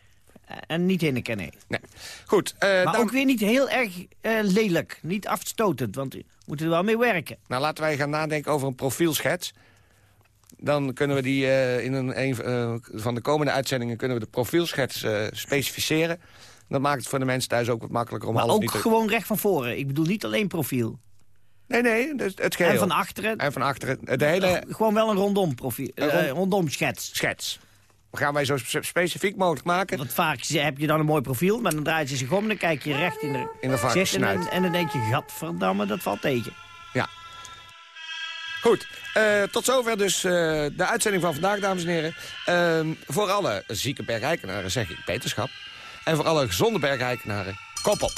En niet hinneken, nee. Nee. Goed. eh, maar dan- ook weer niet heel erg eh, lelijk. Niet afstotend, want we moeten er wel mee werken. Nou, laten wij gaan nadenken over een profielschets. Dan kunnen we die eh, in een, een eh, van de komende uitzendingen... kunnen we de profielschets eh, specificeren. Dat maakt het voor de mensen thuis ook wat makkelijker om Maar alles ook niet te... gewoon recht van voren. Ik bedoel niet alleen profiel. Nee, nee, dus het geheel. En van achteren. En van achteren. De hele Gewoon wel een rondom profiel. Een eh, rond- rondom schets. schets. gaan wij zo spe- specifiek mogelijk maken. Want vaak heb je dan een mooi profiel, maar dan draait je zich om... en dan kijk je recht in de, In de zit en, varkenssnuit. en dan denk je, gadverdamme, dat valt tegen. Ja. Goed, eh, tot zover dus eh, de uitzending van vandaag, dames en heren. Ehm, voor alle zieke bergeikenaren zeg ik beterschap. En voor alle gezonde bergeikenaren, kop op.